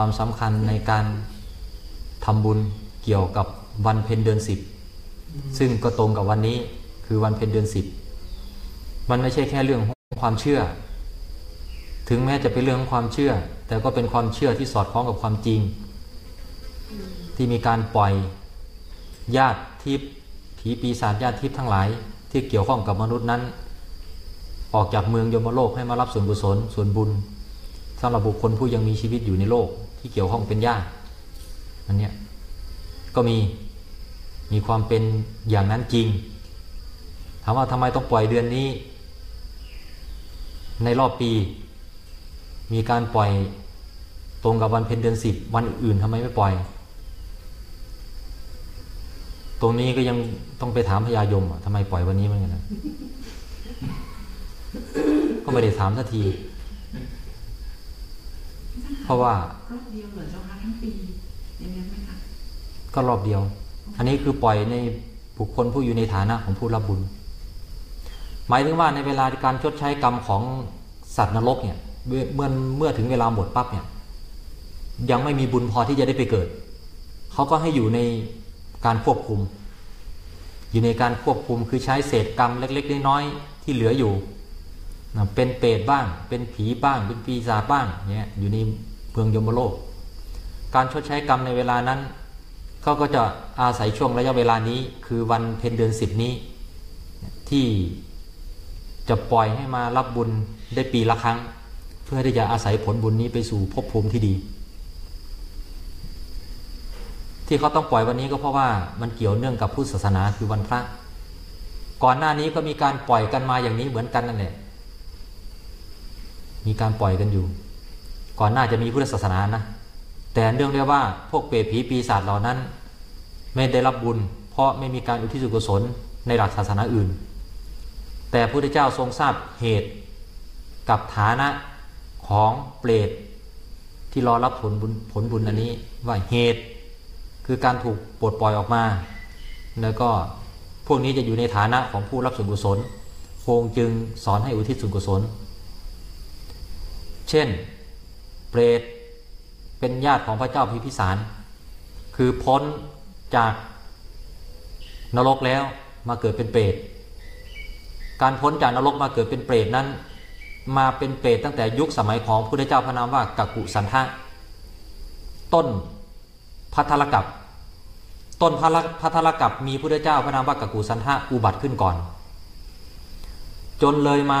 ความสำคัญในการทำบุญเกี่ยวกับวันเพ็ญเดือนสิบซึ่งก็ตรงกับวันนี้คือวันเพ็ญเดือนสิบมันไม่ใช่แค่เรื่องของความเชื่อ ถึงแม้จะเป็นเรื่องของความเชื่อ แต่ก็เป็นความเชื่อที่สอดคล้องกับความจริง ที่มีการปล่อยญาติทิพย์ผีปีศาจญาติทิพย์ทั้งหลาย ที่เกี่ยวข้องกับมนุษย์นั้น ออกจากเมืองยมโลกให้มารับส่วนกุศลส่วนบุญสำหรับบุคคลผู้ยังมีชีวิตอยู่ในโลก ที่เกี่ยวข้องเป็นญาติอันเนี้ยก็มีมีความเป็นอย่างนั้นจริง ถามว่าทำไมต้องปล่อยเดือนนี้ ในรอบปี มีการปล่อยตรงกับวันเพ็ญเดือนสิบวันอื่นทำไมไม่ปล่อย ตรงนี้ก็ยังต้องไปถามพญายมทำไมปล่อยวันนี้เหมือนกันนะก็ไม่ได้ถามสักที เพราะว่ารอบเดียวเหรอเจ้าคะทั้งปีอย่างนั้นไหมคะก็รอบเดียว อันนี้คือปล่อยในบุคคลผู้อยู่ในฐานะของผู้รับบุญ หมายถึงว่าในเวลาการชดใช้กรรมของสัตว์นรกเนี่ยเมื่อเมื่อเมื่อถึงเวลาหมดปั๊บเนี่ยยังไม่มีบุญพอที่จะได้ไปเกิด เขาก็ให้อยู่ในการควบคุม อยู่ในการควบคุมคือใช้เศษกรรมเล็ก ๆ น้อยๆที่เหลืออยู่ นะเป็นเปรตบ้าง เป็นผีบ้าง เป็นปีศาจบ้างเนี่ยอยู่ในเมืองยมโลก การชดใช้กรรมในเวลานั้นเขาก็จะอาศัยช่วงระยะเวลานี้ คือวันเพ็ญเดือนสิบนี้ ที่จะปล่อยให้มารับบุญได้ปีละครั้ง เพื่อที่จะอาศัยผลบุญนี้ไปสู่ภพภูมิที่ดี ที่เขาต้องปล่อยวันนี้ก็เพราะว่ามันเกี่ยวเนื่องกับพุทธศาสนาคือวันพระ ก่อนหน้านี้ก็มีการปล่อยกันมาอย่างนี้เหมือนกันนั่นแหละ มีการปล่อยกันอยู่ ก่อนหน้าจะมีพุทธศาสนานะ แต่เนื่องด้วยกว่าพวกเปรตผีปีศาจเหล่านั้น ไม่ได้รับบุญ เพราะไม่มีการอุทิศส่วนกุศลในหลักศาสนาอื่น แต่พระพุทธเจ้าทรงทราบเหตุกับฐานะของเปรตที่รอรับผลบุญผลบุญอันนี้ว่าเหตุ คือการถูกปลดปล่อยออกมา แล้วก็พวกนี้จะอยู่ในฐานะของผู้รับส่วนกุศลพงจึงสอนให้อุทิศส่วนกุศล ช่น เปรตเป็นญาติของพระเจ้าพิพิสาร คือพ้นจากนรกแล้วมาเกิดเป็นเปรต การพ้นจากนรกมาเกิดเป็นเปรตนั้น มาเป็นเปรตตั้งแต่ยุคสมัยของพระพุทธเจ้าพระนามว่ากักกุสันทะต้นพัทธลกับต้นพัทธลกับมีพระพุทธเจ้าพระนามว่ากักกุสันทะอุบัติขึ้นก่อน จนเลยมา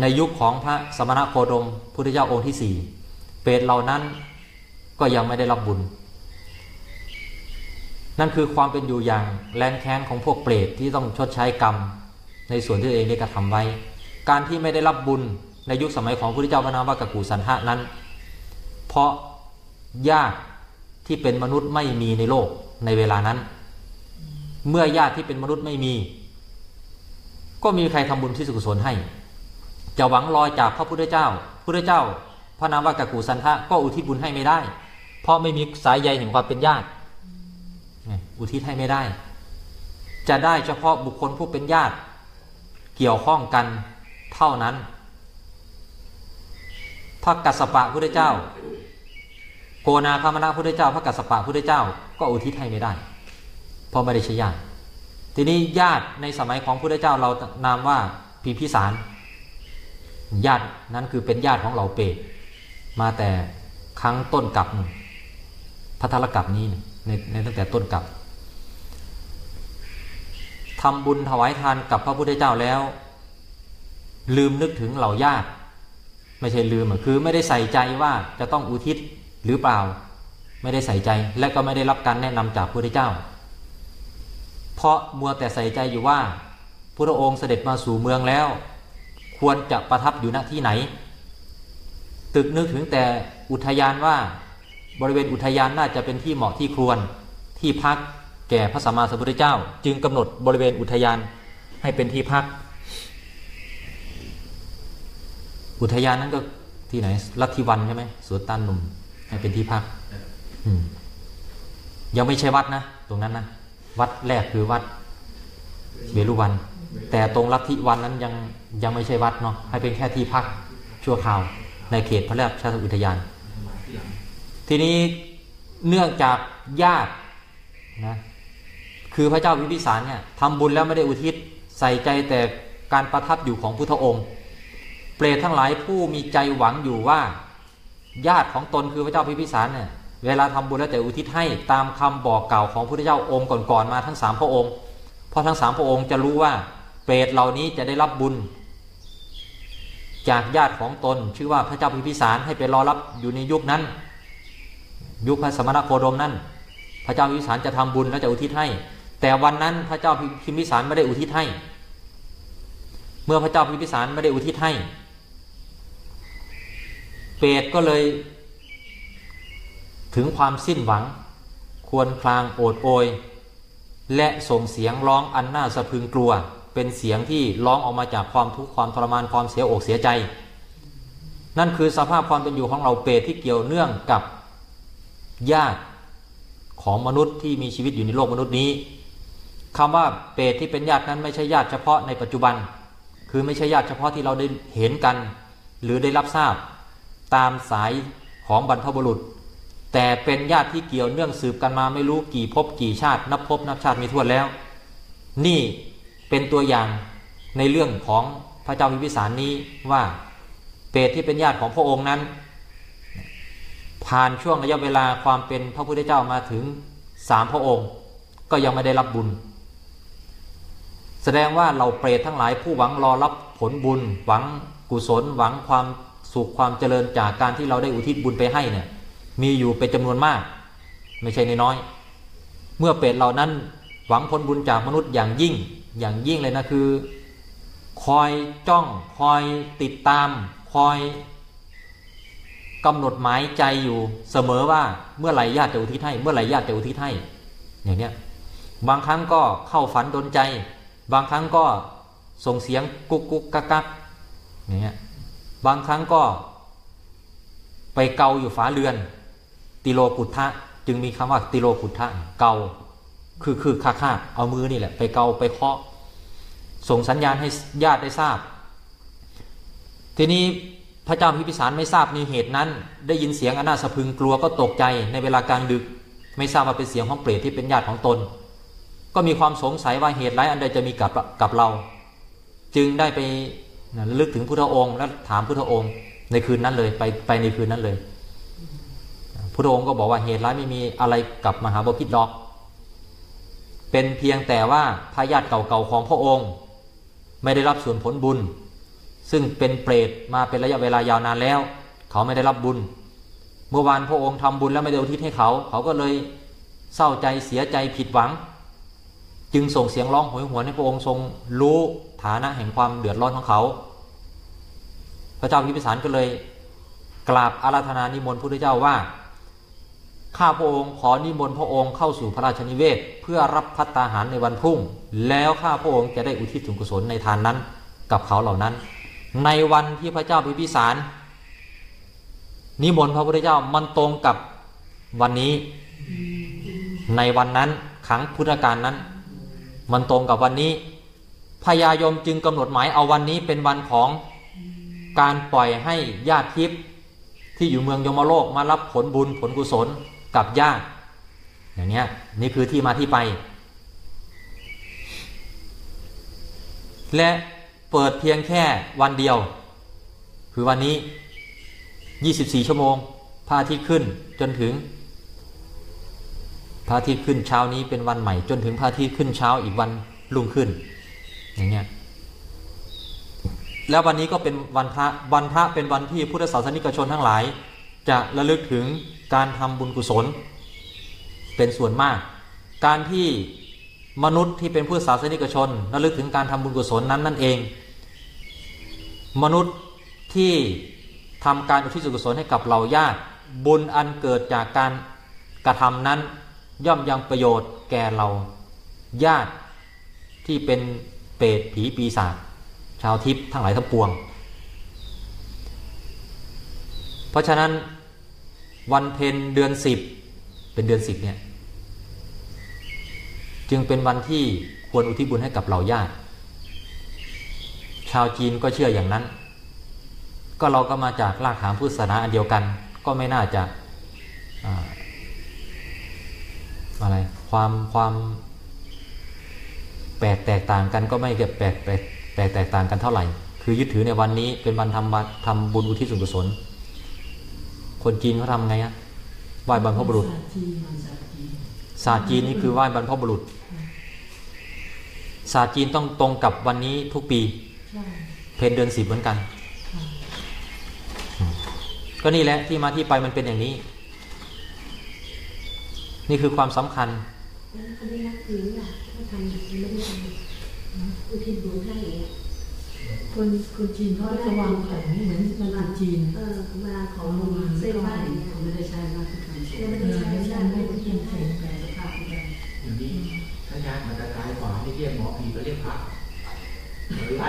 ในยุคของพระสมณโคดมพุทธเจ้าองค์ที่สี่เปรตเหล่านั้นก็ยังไม่ได้รับบุญ นั่นคือความเป็นอยู่อย่างแรงแค้นของพวกเปรตที่ต้องชดใช้กรรม ในส่วนที่ตัวเองได้กระทำไว้ การที่ไม่ได้รับบุญในยุคสมัยของพุทธเจ้าพระนามว่ากกูสันทะนั้น เพราะญาติที่เป็นมนุษย์ไม่มีในโลกในเวลานั้น เมื่อญาติที่เป็นมนุษย์ไม่มี ก็มีใครทำบุญที่สุกุศลให้ จะหวังลอยจากพระพุทธเจ้าพุทธเจ้า พระนามว่ากักูสันทะก็อุทิศบุญให้ไม่ได้ เพราะไม่มีสายใยแห่งความเป็นญาติอุทิศให้ไม่ได้ จะได้เฉพาะบุคคลผู้เป็นญาติ เกี่ยวข้องกันเท่านั้น พระกัสสปะพุทธเจ้า โกนาคามนาพุทธเจ้า พระกัสสปะพุทธเจ้า ก็อุทิศให้ไม่ได้ เพราะไม่ได้ใช่ญาติทีนี้ญาติในสมัยของพุทธเจ้าเรานามว่าพีพิสาร ญาตินั้นคือเป็นญาติของเราเปรตมาแต่ครั้งต้นกับพัทธลกับนี้ในในตั้งแต่ต้นกับทำบุญถวายทานกับพระพุทธเจ้าแล้ว ลืมนึกถึงเหล่าญาติ ไม่ใช่ลืมคือไม่ได้ใส่ใจว่าจะต้องอุทิศหรือเปล่า ไม่ได้ใส่ใจและก็ไม่ได้รับการแนะนำจากพระพุทธเจ้า เพราะมัวแต่ใส่ใจอยู่ว่าพระองค์เสด็จมาสู่เมืองแล้ว ควรจะประทับอยู่ณที่ไหน ตึกนึกถึงแต่อุทยานว่าบริเวณอุทยานน่าจะเป็นที่เหมาะที่ควรที่พักแก่พระสัมมาสัมพุทธเจ้า จึงกำหนดบริเวณอุทยานให้เป็นที่พัก อุทยานนั้นก็ที่ไหนลัทธิวันใช่ไหมสวนตันหนุ่มให้เป็นที่พักยังไม่ใช่วัดนะ ตรงนั้นนะ วัดแรกคือวัดเบรุวัน แต่ตรงลัทธิวันนั้นยังยังไม่ใช่วัดเนาะให้เป็นแค่ที่พักชั่วคราว ในเขตพระราชอุทยาน ทีนี้เนื่องจากญาตินะคือพระเจ้าพิมพิสารเนี่ยทำบุญแล้วไม่ได้อุทิศใส่ใจแต่การประทับอยู่ของพุทธองค์ เปรตทั้งหลายผู้มีใจหวังอยู่ว่า ญาติของตนคือพระเจ้าพิมพิสารเนี่ยเวลาทำบุญแล้วแต่อุทิศให้ตามคำบอกกล่าวของพระพุทธเจ้าองค์ก่อนๆมาทั้งสามพระองค์เพราะทั้งสามพระองค์จะรู้ว่า เปรตเหล่านี้จะได้รับบุญ จากญาติของตน ชื่อว่าพระเจ้าพิพิสารให้ไปรอรับอยู่ในยุคนั้น ยุคพระสมณโคดมนั้น พระเจ้าพิพิสารจะทำบุญแล้วจะอุทิศให้ แต่วันนั้นพระเจ้าพิพิสารไม่ได้อุทิศให้ เมื่อพระเจ้าพิพิสารไม่ได้อุทิศให้ เปรตก็เลย ถึงความสิ้นหวัง ควรคลางโอดโอยและส่งเสียงร้องอันน่าสะพึงกลัว เป็นเสียงที่ร้องออกมาจากความทุกข์ความทรมานความเสียอกเสียใจ นั่นคือสภาพความเป็นอยู่ของเราเปรตที่เกี่ยวเนื่องกับญาติของมนุษย์ที่มีชีวิตอยู่ในโลกมนุษย์นี้คำว่าเปรตที่เป็นญาตินั้นไม่ใช่ญาติเฉพาะในปัจจุบัน คือไม่ใช่ญาติเฉพาะที่เราได้เห็นกัน หรือได้รับทราบ ตามสายของบรรพบุรุษ แต่เป็นญาติที่เกี่ยวเนื่องสืบกันมาไม่รู้กี่ภพกี่ชาติ นับภพนับชาติมีทั่วแล้ว นี่ เป็นตัวอย่างในเรื่องของพระเจ้าพิพิสารนี้ว่าเปรตที่เป็นญาติของพระองค์นั้น ผ่านช่วงระยะเวลาความเป็นพระพุทธเจ้ามาถึงสามพระองค์ ก็ยังไม่ได้รับบุญ แสดงว่าเราเปรตทั้งหลายผู้หวังรอรับผลบุญ หวังกุศลหวังความสุขความเจริญจากการที่เราได้อุทิศบุญไปให้เนี่ยมีอยู่เป็นจำนวนมาก ไม่ใช่น้อย เมื่อเปรตเหล่านั้นหวังผลบุญจากมนุษย์อย่างยิ่ง อย่างยิ่งเลยนะคือ คอยจ้องคอยติดตาม คอยกำหนดหมายใจอยู่เสมอว่าเมื่อไหร่ญาติจะอุทิศให้เมื่อไหร่ญาติจะอุทิศให้อย่างเนี้ยบางครั้งก็เข้าฝันดนใจ บางครั้งก็ส่งเสียงกุกกุกกักกักอย่างเงี้ยบางครั้งก็ ไปเกาอยู่ฝาเรือน ติโลกุทธะจึงมีคำว่าติโลกุทธะเกา คือคือคาคาเอามือนี่แหละ ไปเกาไปเคาะ ส่งสัญญาณให้ญาติได้ทราบ ทีนี้พระเจ้าพิพิสารไม่ทราบในเหตุนั้น ได้ยินเสียงอนาสะพึงกลัวก็ตกใจในเวลากลางดึก ไม่ทราบว่าเป็นเสียงของเปรตที่เป็นญาติของตน ก็มีความสงสัยว่าเหตุร้ายอันใดจะมีกับกับเรา จึงได้ไปลึกถึงพุทธองค์และถามพุทธองค์ ในคืนนั้นเลยไปไปในคืนนั้นเลยพุทธองค์ก็บอกว่าเหตุร้ายไม่มีอะไรกับมหาบพิตรหรอก เป็นเพียงแต่ว่าพระญาติเก่าๆของพระองค์ ไม่ได้รับส่วนผลบุญ ซึ่งเป็นเปรตมาเป็นระยะเวลายาวนานแล้ว เขาไม่ได้รับบุญ เมื่อวานพระองค์ทำบุญแล้วไม่ได้อุทิศให้เขา เขาก็เลยเศร้าใจเสียใจผิดหวัง จึงส่งเสียงร้องโหยหวนให้พระองค์ทรงรู้ฐานะแห่งความเดือดร้อนของเขา พระเจ้าพิพิสารก็เลยกราบอาราธนานิมนต์พระพุทธเจ้าว่า ข้าพระองค์ขอนิมนต์พระองค์เข้าสู่พระราชนิเวศ เพื่อรับพัตตาหารในวันพรุ่ง แล้วข้าพระองค์จะได้อุทิศส่วนกุศลในทานนั้น กับเขาเหล่านั้น ในวันที่พระเจ้าพิพิสาร นิมนต์พระพุทธเจ้ามันตรงกับวันนี้ ในวันนั้นขังพุทธกาลนั้น มันตรงกับวันนี้พญายมจึงกำหนดหมายเอาวันนี้เป็นวันของการปล่อยให้ญาติทิพย์ที่อยู่เมืองยมโลกมารับผลบุญผลกุศล กับญาติอย่างนี้นี่คือที่มาที่ไป และเปิดเพียงแค่วันเดียว คือวันนี้ 24 ชั่วโมงพระอาทิตย์ขึ้นจนถึงพระอาทิตย์ขึ้นเช้านี้เป็นวันใหม่จนถึงพระอาทิตย์ขึ้นเช้าอีกวันรุ่งขึ้น อย่างเงี้ยแล้ววันนี้ก็เป็นวันพระวันพระเป็นวันที่พุทธศาสนิกชนทั้งหลาย จะระลึกถึง การทำบุญกุศล เป็นส่วนมาก การที่มนุษย์ที่เป็นพุทธศาสนิกชนระลึกถึงการทำบุญกุศลนั้นนั่นเอง มนุษย์ที่ทำการอุทิศกุศลให้กับเหล่าญาติบุญอันเกิดจากการกระทำนั้น ย่อมยังประโยชน์แก่เราญาติที่เป็นเปรตผีปีศาจชาวทิพย์ทั้งหลายทั้งปวง เพราะฉะนั้น วันเพ็ญเดือนสิบเป็นเดือนสิบเนี่ยจึงเป็นวันที่ควรอุทิศบุญให้กับเหล่าญาติ ชาวจีนก็เชื่ออย่างนั้น ก็เราก็มาจากรากฐานพุทธศาสนาอันเดียวกัน ก็ไม่น่าจะอ่าอะไรความความแปลกแตกต่างกันก็ไม่เก็บแปลกแปลกแปลกแตกต่างกันเท่าไหร่ คือยึดถือในวันนี้เป็นวันทำวัดทำบุญอุทิศส่วนกุศล คนจีนเขาทำไงอะไหว้บรรพบุรุษศาสตร์จีนนี่คือไหว้บรรพบุรุษศาสตร์จีนต้องตรงกับวันนี้ทุกปี เพนเดือนสิบเหมือนกัน ก็นี่แหละที่มาที่ไปมันเป็นอย่างนี้ นี่คือความสำคัญเขาไม่นับถืออะเขาทำไม่ได้ทำอุทิศบุญให้ คนคนจีนเขาจะวางแผนเหมือนมันเป็นจีนเออเวลาของบุญเส้นไหว้อย่างเงี้ยไม่ได้ใช้มาทุกครั้งไม่ไม่ได้ได้ใช้ใช้ใช้ไม่ไม่ได้ได้เปเปลี่ลี่ยยนนแปแปลลงงสภาพไม่ได้อย่างนี้ถ้าญาติมันจะตายก่อนที่เรียกหมอผีก็เรียกพระเหมือนไร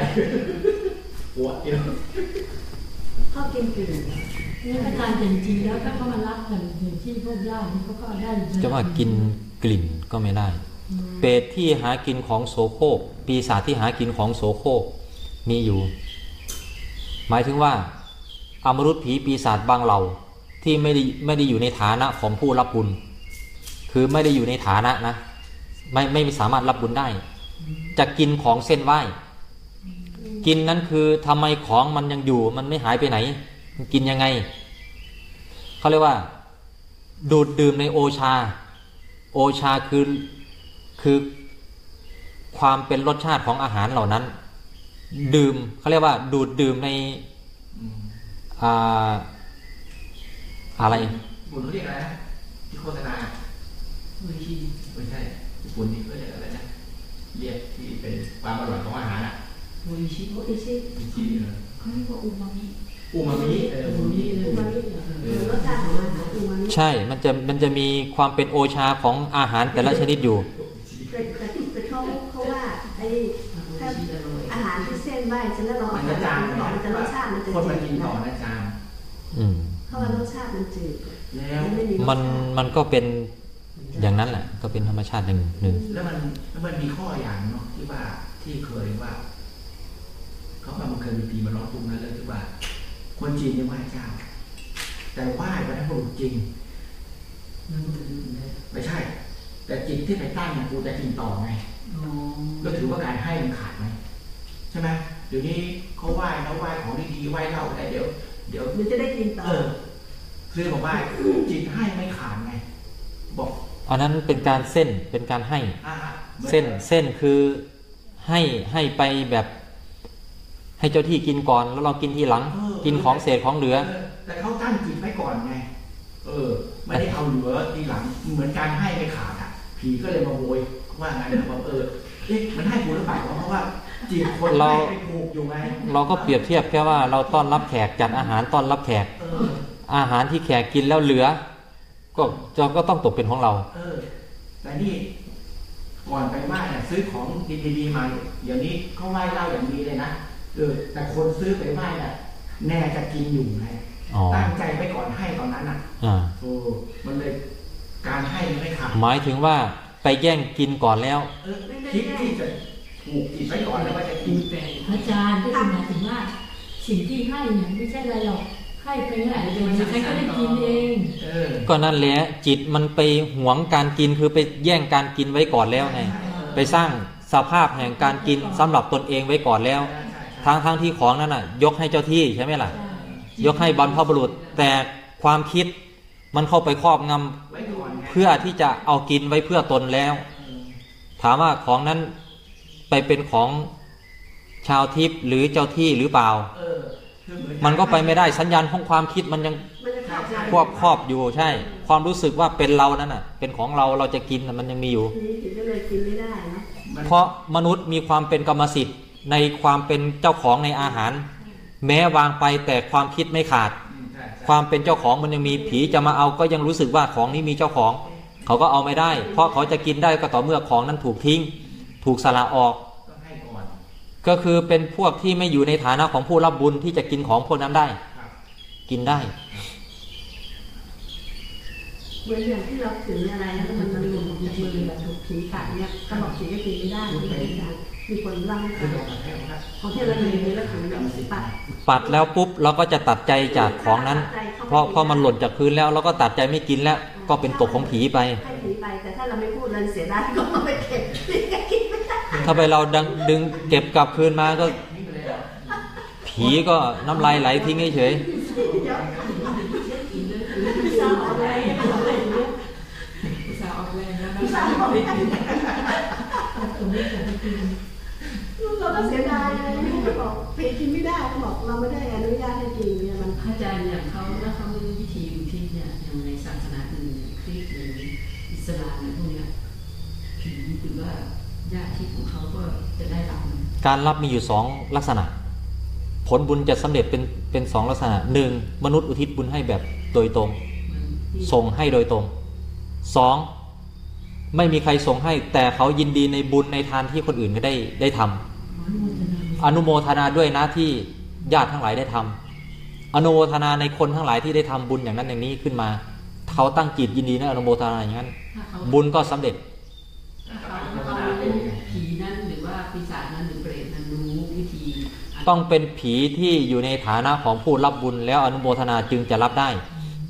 ปวดเดียวเขากินกลิ่นนี่อาจารย์จริงๆแล้วถ้าเขามารับกันอย่างที่พวกญาติเขาก็ได้จะว่ากินกลิ่นก็ไม่ได้ เปรตที่หากินของโสโครกปีศาจที่หากินของโสโครก มีอยู่ หมายถึงว่า อมรุษผีปีศาจบางเหล่าที่ไม่ได้ไม่ได้อยู่ในฐานะของผู้รับบุญ คือไม่ได้อยู่ในฐานะนะ ไม่ไม่สามารถรับบุญได้ จะกินของเส้นไหว้ กินนั้นคือทำไมของมันยังอยู่มันไม่หายไปไหน กินยังไง เขาเรียกว่า ดูดดื่มในโอชา โอชาคือคือความเป็นรสชาติของอาหารเหล่านั้น ดื่มเขาเรียกว่า ดูดดื่มในอืมอ่าอะไรบุญเขาเรียกอะไรนะที่โฆษณาโอ้ยจีนไม่ใช่ญี่ปุ่นนี่เขาเรียกอะไรนะเรียกที่เป็นความอร่อยของอาหารอะโอ้ยชิโอ้ยชิมีชื่อเลยเขาเรียกว่าอูมามิอูมามิเอออูมามิอูมามิเนี่ยรสชาติของอาหารอูมามิใช่ มันจะมันจะมีความเป็นโอชาของอาหารแต่ละชนิดอยู่แต่แต่แต่เขาเขาว่าไอ้โอ้ยชีอร่อยอาหารที่เส้น ไหว้เสร็จแล้วเรามันเอาจะจางไปก่อนมันจะรสชาติมันจะคนมาจืกิดนต่อนะนะจางอืมเพราะว่ารสชาติมันจืดแล้วมันไม่มีรสมันชาติมันก็เป็นอย่างนั้นแหละ ก็เป็นธรรมชาติอย่างหนึ่งแล้วมันแล้วมันมีข้ออย่างเนาะที่ว่าที่เคยว่าเขาบอกมันเคยมีปีมาร้องตรงนั้นเลยที่ว่า คนจีนยังไหว้เจ้า แต่ไหว้บรรพบุรุษจริงนั่นก็เป็นได้ไม่ใช่ แต่จิตที่ไปตั้งเนี่ยกูจะกินต่อไงอ๋อก็ถือว่าการให้มันขาดไหมใช่ไหม เดี๋ยวนี้เขาไหว้แล้วไหว้ของดีๆไหว้เหล้าอะไรเดี๋ยว เดี๋ยวมันจะได้กินต่อเออคือบอกว่าจิตให้ไม่ขาดไงบอกอันนั้นเป็นการเส้นเป็นการให้อ่าหมือเส้นเส้นคือให้ให้ไปแบบ ให้เจ้าที่กินก่อน แล้วเรากินทีหลัง กินของเศษของเหลือเแต่เขาตั้งจิตไว้ก่อนไง เออ ไม่ได้เอาเหลือทีหลัง เหมือนการให้ไม่ขาดอะผีก็เลยมาโวยว่างั้นนะบอกเออเอ๊ะมันให้กูหรือเปล่าวะเพราะว่า จิตคนเราให้ไปถูกอยู่ไงเราก็เปรียบเทียบแค่ว่าเราต้อนรับแขกจัดอาหารต้อนรับแขกเอออาหารที่แขกกินแล้วเหลือ ก็จะก็ต้องตกเป็นของเรา เออแต่นี่ก่อนไปไหว้เนี่ยซื้อของดีๆมาเดี๋ยวนี้เขาไหว้เหล้าอย่างดีเลยนะเออแต่คนซื้อไปไหว้น่ะแน่จะกินอยู่ไงอ๋อตั้งใจไปก่อนให้ตอนนั้นอะอ่าโอ้มันเลยการให้ไม่ขาดหมายถึงว่าไปแย่งกินก่อนแล้วเออคิดที่จะ ถูกจิตไว้ก่อนแล้วว่าจะกินแปลงอาจารย์ก็คือหมายถึงว่าสิ่งที่ให้เนี่ยไม่ใช่อะไรหรอกให้ไปเมื่อไหร่เดี๋ยวใครก็ได้กินเองเออก็นั่นแหละจิตมันไปหวงการกินคือไปแย่งการกินไว้ก่อนแล้วไงไปสร้างสภาพแห่งการกินสำหรับตนเองไว้ก่อนแล้วใช่ใช่ใช่ทั้งทั้งที่ของนั้นน่ะ ยกให้เจ้าที่ใช่ไหมล่ะ ยกให้บรรพบุรุษแต่ความคิดมันเข้าไปครอบงำไว้ก่อนไงเพื่อที่จะเอากินไว้เพื่อตนแล้วเออถามว่าของนั้น ไปเป็นของชาวทิพย์หรือเจ้าที่หรือเปล่าเออคือเหมือนมันก็ไปไม่ได้สัญญาณของความคิดมันยังมันจะเข้าใจควบครอบอยู่ใช่ ความรู้สึกว่าเป็นเรานั้นน่ะ เป็นของเราเราจะกินน่ะมันยังมีอยู่ทีนี้ถึงก็เลยกินไม่ได้เนาะมันเพราะมนุษย์มีความเป็นกรรมสิทธิ์ในความเป็นเจ้าของในอาหาร แม้วางไปแต่ความคิดไม่ขาดอืมใช่ใช่ความเป็นเจ้าของมันยังมีผีจะมาเอาก็ยังรู้สึกว่าของนี้มีเจ้าของ เขาก็เอาไม่ได้ เพราะเขาจะกินได้ก็ต่อเมื่อของนั้นถูกทิ้ง ถูกสละออกต้องให้ก่อนก็คือเป็นพวกที่ไม่อยู่ในฐานะของผู้รับบุญที่จะกินของพวกนั้นได้ครับกินได้เหมือนอย่างที่เราถืออะไรแล้วมันมันหลุดมือแบบถูกผีกัดเนี่ยกระบอกผีก็กินไม่ได้ไม่ได้มีคนเล่าให้คืฟัองเราแค่ว่าของที่เราเรียนแล้วถึงปัดปัดแล้วปุ๊บเราก็จะตัดใจจากของนั้น เพราะเพราะมันหล่นจากพื้นแล้วเราก็ตัดใจไม่กินแล้ว ก็เป็นตกของผีไปให้ผีไปแต่ถ้าเราไม่พูดเราเสียดายก็ ถ้าไปเราดังดึงเก็บกลับคืนมาก็ ผีก็น้ำลายไหลทิ้งเฉยพี่สาวออกแรงไม่ออกแรงเยอะอุตส่าห์ออกแรงแล้วนะพี่สาวออกแรงตรงนี้จะไปกินเราก็เสียดายเลย จะได้รับนะๆการรับมีอยู่สองลักษณะ ผลบุญจะสำเร็จเป็นเป็นสองลักษณะหนึ่งมนุษย์อุทิศบุญให้แบบโดยตรงเหมือนที่ส่งให้โดยตรงสองไม่มีใครส่งให้ แต่เขายินดีในบุญในทานที่คนอื่นก็ได้ได้ทำอนุโมทนาอนุโมทนาด้วยนะที่ญาติทั้งหลายได้ทำอนุโมทนาในคนทั้งหลายที่ได้ทำบุญอย่างนั้นอย่างนี้ขึ้นมา เขาตั้งจิตยินดีนะอนุโมทนาอย่างนั้นถ้าเขาบุญก็สำเร็จ ต้องเป็นผีที่อยู่ในฐานะของผู้รับบุญ แล้วอนุโมทนาจึงจะรับได้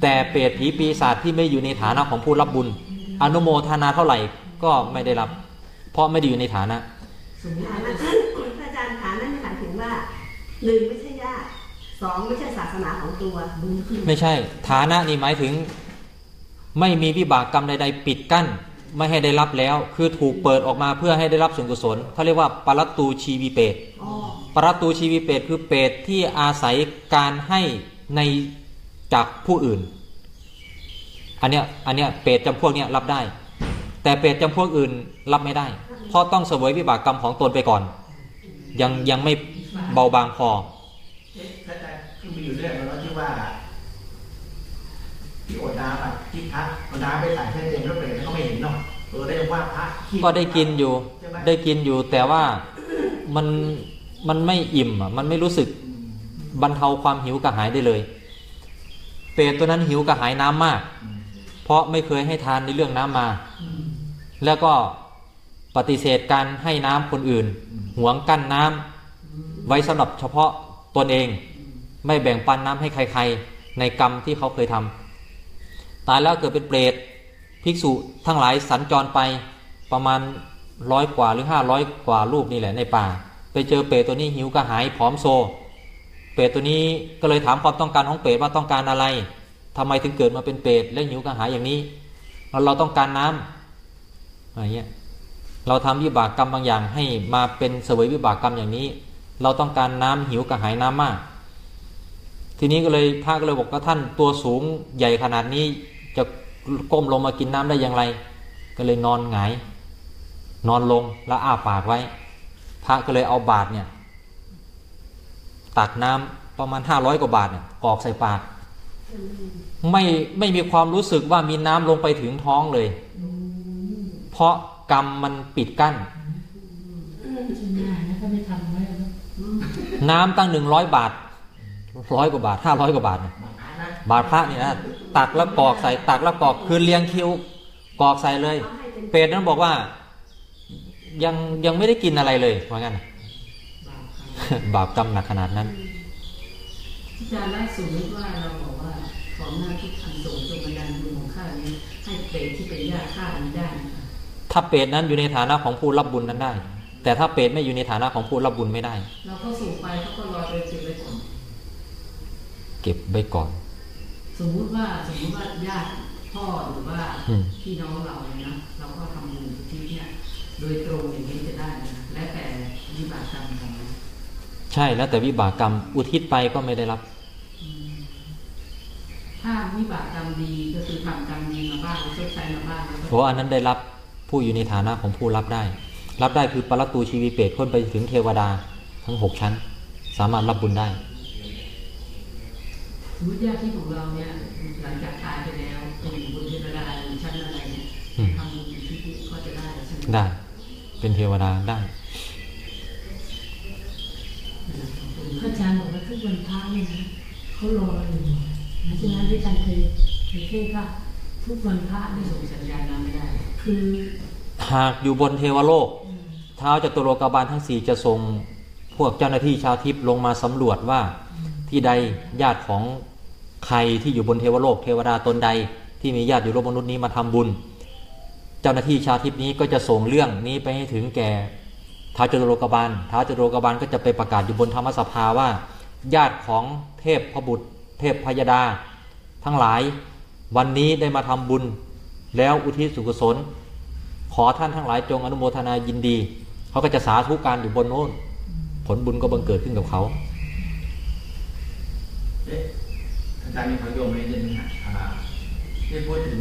แต่เปรตผีปีศาจที่ไม่อยู่ในฐานะของผู้รับบุญ อนุโมทนาเท่าไหร่ก็ไม่ได้รับ เพราะไม่ได้อยู่ในฐานะสมมติฐาว่านะอาจารย์ฐานั้นหมายถึงว่าหนึ่งไม่ใช่ญาติสองไม่ใช่ศาสนาของตัวบุญขึ้นไม่ใช่ฐานะนี่หมายถึง ไม่มีวิบากกรรมใด ๆ ปิดกั้น ไม่ให้ได้รับแล้ว คือถูกเปิดออกมาเพื่อให้ได้รับส่วนกุศลเขาเรียกว่าปรัตตูชีวีเปตปรัตตูชีวีเปตคือเปตที่อาศัยการให้ในจากผู้อื่น อันเนี้ยอันเนี้ยเปตจำพวกเนี้ยรับได้ แต่เปตจำพวกอื่นรับไม่ได้ เพราะต้องเสวยวิบากกรรมของตนไปก่อน ยังยังไม่เบาบางพอคือมีอยู่เรื่องแล้วที่ว่า ที่อดน้ำอะที่พระเอาน้ำไปใส่แค่เต็มแล้วเปรตก็ไม่เห็นเนาะเออได้ว่าพระขี้ก็ได้กินอยู่ใช่ไหมได้กินอยู่แต่ว่ามันมันไม่อิ่มอะมันไม่รู้สึกอืมบรรเทาความหิวกระหายได้เลย เปรตตัวนั้นหิวกระหายน้ำมากอืมเพราะไม่เคยให้ทานในเรื่องน้ำมา แล้วก็ปฏิเสธการให้น้ำคนอื่น หวงกั้นน้ำไว้สำหรับเฉพาะตนเอง ไม่แบ่งปันน้ำให้ใคร ๆ ในกรรมที่เขาเคยทำ ตายแล้วเกิดเป็นเปรตภิกษุทั้งหลายสัญจรไปประมาณร้อยกว่าหรือห้าร้อยกว่ารูปนี่แหละในป่า ไปเจอเปรตตัวนี้หิวกระหายผอมโซ เปรตตัวนี้ก็เลยถามความต้องการของเปรตว่าต้องการอะไรทำไมถึงเกิดมาเป็นเปรตและหิวกระหายอย่างนี้ เราเราต้องการน้ำอะไรเงี้ยเราทำวิบากกรรมบางอย่างให้มาเป็นเสวยวิบากกรรมอย่างนี้ เราต้องการน้ำหิวกระหายน้ำมาก ทีนี้ก็เลยพระก็เลยบอกว่าท่านตัวสูงใหญ่ขนาดนี้ ก้มลงมากินน้ำได้อย่างไร ก็เลยนอนหงายนอนลงแล้วอ้าปากไว้ พระก็เลยเอาบาตรเนี่ยตักน้ำประมาณห้าร้อยกว่าบาทเนี่ยกรอกใส่ปาก ไม่ไม่มีความรู้สึกว่ามีน้ำลงไปถึงท้องเลย เพราะกรรมมันปิดกั้นใช่ไหมนะก็ไม่ทำไว้แล้วน้ำตั้งหนึ่งร้อยบาทร้อยกว่าบาทห้าร้อยกว่าบาทเนี่ย บางพระนะบาทพระนี่นะตักแล้วกรอกใส่ตักแล้วกรอกคือเรียงคิวกรอกใส่เลยเอาให้เป็นเปรตนั้นบอกว่า ยังยังไม่ได้กินอะไรเลยว่างั้นบาปกรรมบาปกรรมหนักขนาดนั้นอาจารย์ล่าสุดนึกว่าเราบอกว่าของหน้าที่ทำส่งจงบันดาลบุญของข้านี้ให้เปรตที่เป็นญาติข้านี้ได้นะคะถ้าเปรตนั้นอยู่ในฐานะของผู้รับบุญนั้นได้ แต่ถ้าเปรตไม่อยู่ในฐานะของผู้รับบุญไม่ได้ เราก็ส่งไปเขาก็รอไปเก็บไว้ก่อน เก็บไว้ก่อน สมมุติว่าสมมุติว่าญาติพ่อหรือว่าอืมพี่น้องเราเนี่ยนะเราก็ทำบุญอุที่เนี่ยโดยตรงอย่างนี้จะได้นะและแต่วิบากกรรมของมันใช่แล้วแต่วิบากกรรมอุทิศไปก็ไม่ได้รับ ถ้าวิบากกรรมดีก็คือทำกรรมดีมาบ้างชดใช้มาบ้างแล้วเพก็ราะอันนั้นได้รับผู้อยู่ในฐานะของผู้รับได้ รับได้คือปรัตตูชีวีเปรตค้นไปถึงเทวดาทั้งหกชั้น สามารถรับบุญได้ สมมติญาติที่ของเราเนี่ยหลังจากตายไปแล้วเป็นอยู่บนเทวดาหรือชั้นอะไรเนี่ยอืมทำบุญอุที่ก็จะได้ใช่ไหมได้ เป็นเทวดาได้พระอาจารย์บอกว่าทุกวันพระเนี่ยนะเขารออยู่เพราะฉะนั้นที่อาจารย์เคยเคยเทศว่าทุกวันพระไม่เนี่ยส่งสัญญาณนำไม่ได้ คือหากอยู่บนเทวโลกเท้าจตุโลกบาลทั้งสี่จะส่งพวกเจ้าหน้าที่ชาวทิพย์ลงมาสำรวจว่า ที่ใดญาติของใครที่อยู่บนเทวโลกเทวดาตนใด ที่มีญาติอยู่โลกมนุษย์นี้มาทำบุญ เจ้าหน้าที่ชาทิพย์นี้ก็จะส่งเรื่องนี้ไปให้ถึงแก่ท้าวจตุโลกบาลท้าวจตุโลกบาลก็จะไปประกาศอยู่บนธรรมสภาว่า ญาติของเทพพบุตร เทพพยดา ทั้งหลายวันนี้ได้มาทำบุญ แล้วอุทิศสุกุศลขอท่านทั้งหลายจงอนุโมทนายินดี เขาก็จะสาธุการอยู่บนโน้น ผลบุญก็บังเกิดขึ้นกับเขา เอ๊ะอาจารย์มีขอโยมเลยนิดนึงนะอ่าที่พูดถึง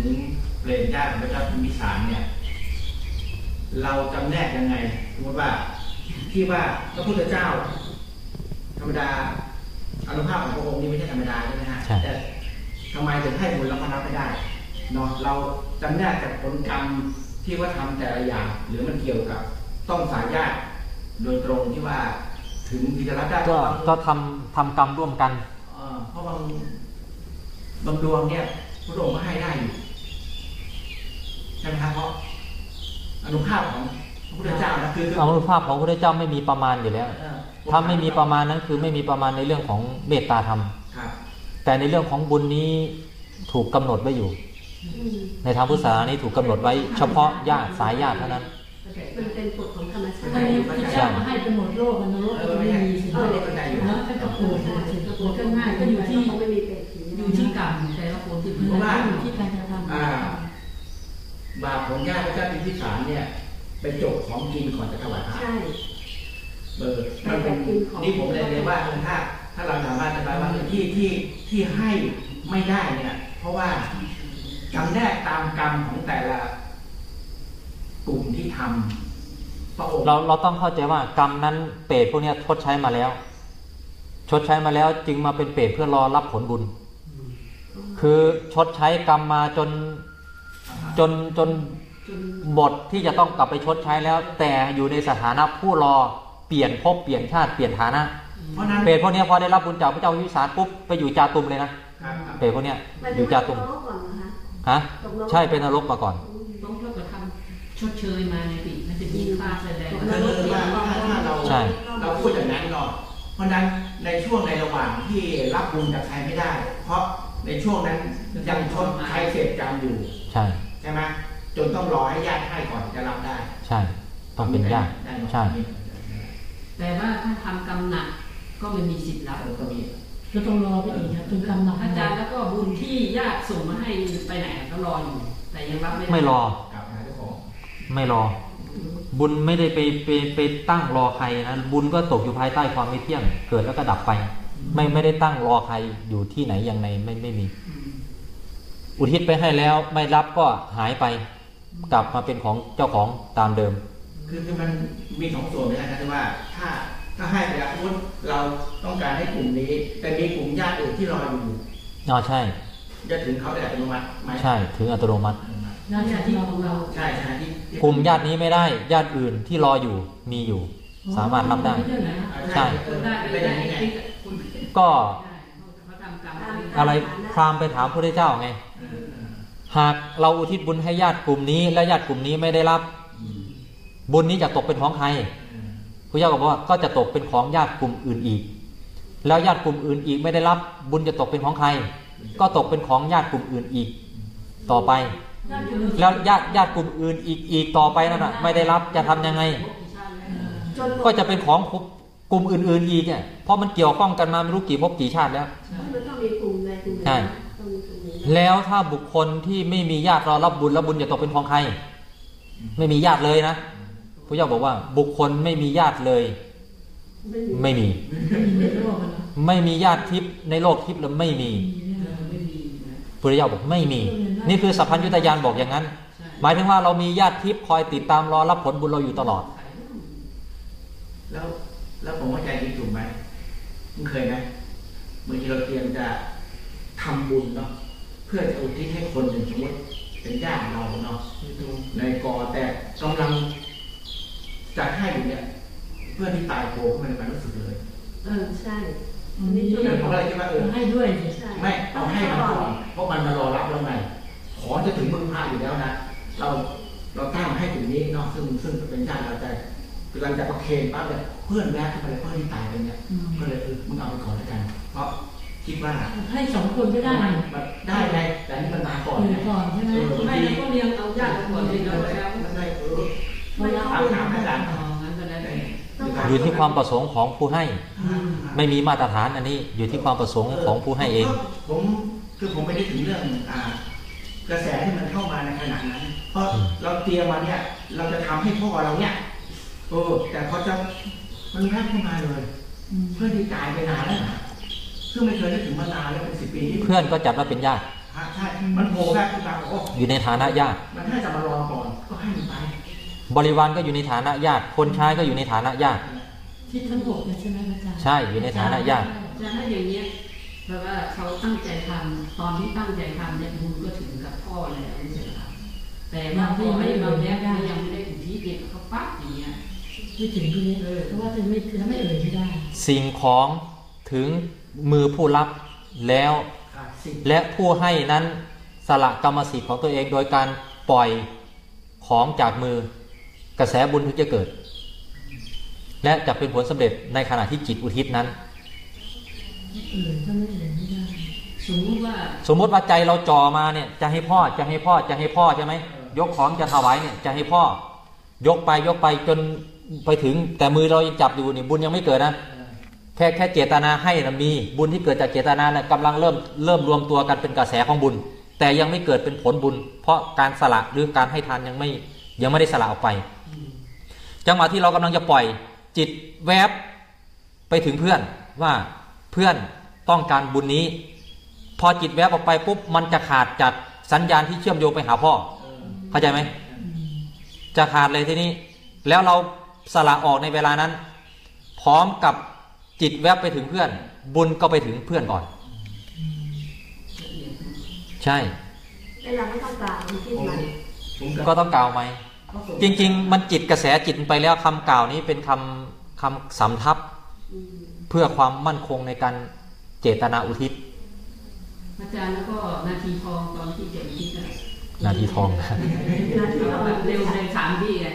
เปรตญาติของพระเจ้าพิมพิสารเนี่ย เราจำแนกยังไงสมมติว่าที่ว่าพระพุทธเจ้า ธรรมดาอนุภาพของพระองค์นี่ไม่ใช่ธรรมดาใช่ไหมฮะใช่แต่ทำไมถึงให้บุญแล้วก็รับไม่ได้เนาะเราจำแนกจากผลกรรมที่ว่าทำแต่ละอย่างหรือมันเกี่ยวกับ ต้องสายญาติโดยตรงที่ว่าถึงที่จะรับได้ก็ก็ทำทำกรรมร่วมกัน เอ่อเพราะบางบางดวงเนี่ยพระองค์ก็ให้ได้อยู่ใช่ไหมครับเพราะอนุภาพของพระพุทธเจ้านะคือคืออนุภาพของพระเจ้าไม่มีประมาณอยู่แล้วเอ่อถ้าไม่มีประมาณนั้นคือไม่มีประมาณในเรื่องของเมตตาธรรมครับแต่ในเรื่องของบุญนี้ถูกกำหนดไว้อยู่อืมในทางพุทธศาสนานี้ถูกกำหนดไว้เฉพาะญาติสายญาติเท่านั้นมันเป็นกฎของธรรมชาถ้าติมีพระเจ้ามาให้ไปหมดโลกกันนรกก็ไม่มีสิเออนี่เข้าใจอยู่แล้วถ้าจะโกร ธนะสิโกรง่ายก็อยู่ที่ไม่มีเป็ดผีอยู่ที่กรรมแต่ละคนที่เพราะว่าอยู่ที่การกระทำอ่าบาปของญาติพระเจ้าพิมพิสารเนี่ยเป็นจบของกินก่อนจะถวายพระใช่เออมันเป็นนี่ผมเลยเรียว่าถ้าถ้าเราสามารถจะไปว่าที่ที่ที่ให้ไม่ได้เนี่ย เพราะว่าจำแนกตามกรรมของแต่ละกลุ่มที่ทำเราเราต้องเข้าใจว่ากรรมนั้นเปรตพวกนี้ยชดใช้มาแล้ว ชดใช้มาแล้วจึงมาเป็นเปรตเพื่อรอรับผลบุญ คือชดใช้กรรมมาจนจนจนจนหมดที่จะต้องกลับไปชดใช้แล้ว แต่อยู่ในสถานะผู้รอเปลี่ยนภพเปลี่ยนชาติเปลี่ยนฐานะเพราะนั้นเปรตพวกเนี้ยพอได้รับบุญจากพระเจ้าวิสารปุ๊บไปอยู่จาตุมเลยนะครับครับเปรตพวกเนี้ยมันอยู่จาตุมโลกก่อนนะคะฮะใช่เป็นนรกมาก่อนต้องเท่ากับทำชดเชยมาในปีมันจะมีค่าแสดงคือว่าถ้าถ้าเราใช่เราพูดอย่างนั้นเนาะเพ ราะฉะนั้นในช่วงในระหว่างที่รับบุญจากใครไม่ได้ เพราะในช่วงนั้นยังชดใช้เศษกรรมอยู่ ใช่ใช่ไหมจนต้องรอให้ญาติให้ก่อนถึงจะรับได้ ใช่ ต้องเป็นญาติได้เนอะใช่แต่ว่าถ้าทำกรรมหนักก็ไม่มีสิทธิ์รับเออก็มีก็ต้องรอไปอีกนะจนกำลังอาจารย์แล้วก็บุญที่ญาติส่งมาให้ไปไหนก็รออยู่ แต่ยังรับไม่ได้ไม่รอกลับหาเจ้าของไม่รอ บุญไม่ได้ไปไปไปตั้งรอใครนะบุญก็ตกอยู่ภายใต้ความไม่เที่ยง เกิดแล้วก็ดับไป ไม่ไม่ได้ตั้งรอใครอยู่ที่ไหนอย่างไรไม่ไม่มีอืมอุทิศไปให้แล้วไม่รับก็หายไป กลับมาเป็นของเจ้าของตามเดิม คือคือมันมีสองส่วนเลยนะครับที่ว่าถ้าถ้าให้ไปแล้วสมมติเราต้องการให้กลุ่มนี้ แต่มีกลุ่มญาติอื่นที่รออยู่อ๋อใช่ จะถึงเขาได้อัตโนมัติไหมใช่ ถึงอัตโนมัติ ญาติที่ของเราใช่ใช่ที่ที่กลุ่มญาตินี้ไม่ได้ญาติอื่นที่รออยู่มีอยู่ สามารถรับได้ใช่เออได้ไปเป็นอได้ย่างนี้ไงติ๊กคุณก็เขาทำกรรมให้อะไรพราหมณ์ไปถามพระเจ้าไงเออเออหากเราอุทิศบุญให้ญาติกลุ่มนี้ และญาติกลุ่มนี้ไม่ได้รับอืมบุญนี้จะตกเป็นของใครเออพระเจ้าก็บอกว่าก็จะตกเป็นของญาติกลุ่มอื่นอีก แล้วญาติกลุ่มอื่นอีกไม่ได้รับ บุญจะตกเป็นของใคร ก็ตกเป็นของญาติกลุ่มอื่นอีก ต่อไป แล้วญาติญาติกลุ่มอื่นอีกอีกต่อไปนั่นน่ะไม่ได้รับจะทำยังไงจนก็จะเป็นของกลุ่มอื่น ๆ อีกเนี่ยเพราะมันเกี่ยวข้องกันมาไม่รู้กี่ภพกี่ชาติแล้วมันต้องมีกลุ่มในกลุ่มใช่ต้องมีกลุ่มนี้แล้วถ้าบุคคลที่ไม่มีญาติรอรับบุญแล้วบุญจะตกเป็นของใคร ไม่มีญาติเลยนะพระเจ้าบอกว่า บุคคลไม่มีญาติเลย ไม่มี ไม่มีไม่มีในโลกอะนะไม่มีญาติทิพย์ในโลกทิพย์แล้วไม่มีมีเนี่ยไม่มีนะพระเจ้าบอกไม่มี นี่คือสัพพัญญุตยานบอกอย่างนั้นใช่หมายถึงว่าเรามีญาติทิพย์คอยติดตามรอรับผลบุญเราอยู่ตลอด แล้วแล้วผมว่าใจคิดถูกไหมมึงเคยไหมบางทีเราเตรียมจะทำบุญเนาะเพื่อจะอุทิศให้คนหนึ่งสมมติเป็นญาติเราเนาะในกอแต่กำลังจะให้อยู่เนี่ยเพื่อนที่ตายโผล่ขึ้นมาในความรู้สึกเลย เออใช่อันนี้เรื่องของอะไรที่ว่าเออให้ด้วยสิใช่ไม่เอาให้มันก่อนเพราะมันมารอรับแล้วไง ขอจะถึงมือพระอยู่แล้วนะ เราเราตั้งให้กลุ่มนี้เนาะซึ่งซึ่งเป็นญาติเราแต่หลังจากประเคนปั๊บเนี่ยเพื่อนแวะเข้าไปเลยเพื่อนที่ตายไปเนี่ยอืมก็เลยเออมึงเอาไปก่อนแล้วกัน เพราะคิดว่าให้สองคนก็ได้มันได้ไงแต่นี่มันมาก่อนหนึ่ไงงก่อนใช่ไหมเออไม่แล้วก็เลี้ยงเอาญาติก่อนเลยแล้วแล้วมันได้เออไม่เอาถามถามให้หลานอ๋องั้นก็ได้อยู่ที่ความประสงค์ของผู้ให้ ไม่มีมาตรฐานอันนี้อยู่ที่ความประสงค์ของผู้ให้เอง ผมคือผมไม่ได้ถึงเรื่องอ่า กระแสที่มันเข้ามาในขณะนั้น เพราะอืมเราเตรียมมาเนี่ย เราจะทำให้พ่อเราเนี่ยเออแต่พอจะมันแวบเข้ามาเลยอืมเพื่อนที่ตายไปนานแล้วนะซึ่งไม่เคยได้ถึงมานานแล้วเป็นสิบปีที่เพื่อนก็จัดว่าเป็นญาติฮะใช่มันโผล่แวบขึ้นมาบอกโอ้อยู่ในฐานะญาติมันน่าจะมารอก่อนก็ให้มันไปบริวารก็อยู่ในฐานะญาติ คนใช้ก็อยู่ในฐานะญาติที่ทั้งหกเลยใช่ไหมอาจารย์ใช่อยู่ในฐานะญาติจะถ้าอย่างเนี้ย แปลว่าเขาตั้งใจทำตอนที่ตั้งใจทำเนี่ยบุญก็ถึงกับพ่อแล้วไม่ใช่หรอครับแต่ว่าพอไม่มาแย้ยังไม่ได้อุทิศเนี่ยเขาปั๊บอย่างเงี้ยไม่ถึงตรงนี้เพราะว่าจะไม่จะไม่เอ่ยไม่ได้ สิ่งของถึงมือผู้รับแล้ว และผู้ให้นั้นสละกรรมสิทธิ์ของตัวเองโดยการปล่อยของจากมือกระแสบุญถึงจะเกิด และจะเป็นผลสำเร็จในขณะที่จิตอุทิศนั้น สมมติว่าสมมติว่าใจเราจ่อมาเนี่ยจะให้พ่อจะให้พ่อจะให้พ่อใช่ไหมยกของจะถวายเนี่ยจะให้พ่อ ยกไปยกไปจนไปถึงแต่มือเรายังจับอยู่นี่บุญยังไม่เกิดนะเออแค่แค่เจตนาให้นะมีบุญที่เกิดจากเจตนานะกำลังเริ่มเริ่มรวมตัวกันเป็นกระแสของบุญ แต่ยังไม่เกิดเป็นผลบุญ เพราะการสละหรือการให้ทานยังไม่ยังไม่ได้สละออกไป จังหวะที่เรากำลังจะปล่อยจิตแวบไปถึงเพื่อนว่า เพื่อนต้องการบุญนี้ พอจิตแวบออกไปปุ๊บมันจะขาดจากสัญญาณที่เชื่อมโยงไปหาพ่อเออเข้าใจไหมอืมจะขาดเลยทีนี้ แล้วเราสละออกในเวลานั้น พร้อมกับจิตแวบไปถึงเพื่อน บุญก็ไปถึงเพื่อนก่อน ใช่แต่เราไม่ต้องกล่าวที่ผมมันผมบก็ต้องกล่าวไหมเขาส่จริง ๆ มันจิตกระแสจิตไปแล้วคำกล่าวนี้เป็นคำคำสำทับอืมเพื่อความมั่นคงในการเจตนาอุทิศอาจารย์แล้วก็นาทีทองตอนที่จะอุทิศน่ะนาทีทองนาทีเอาเราแบบเร็วในสามวิไง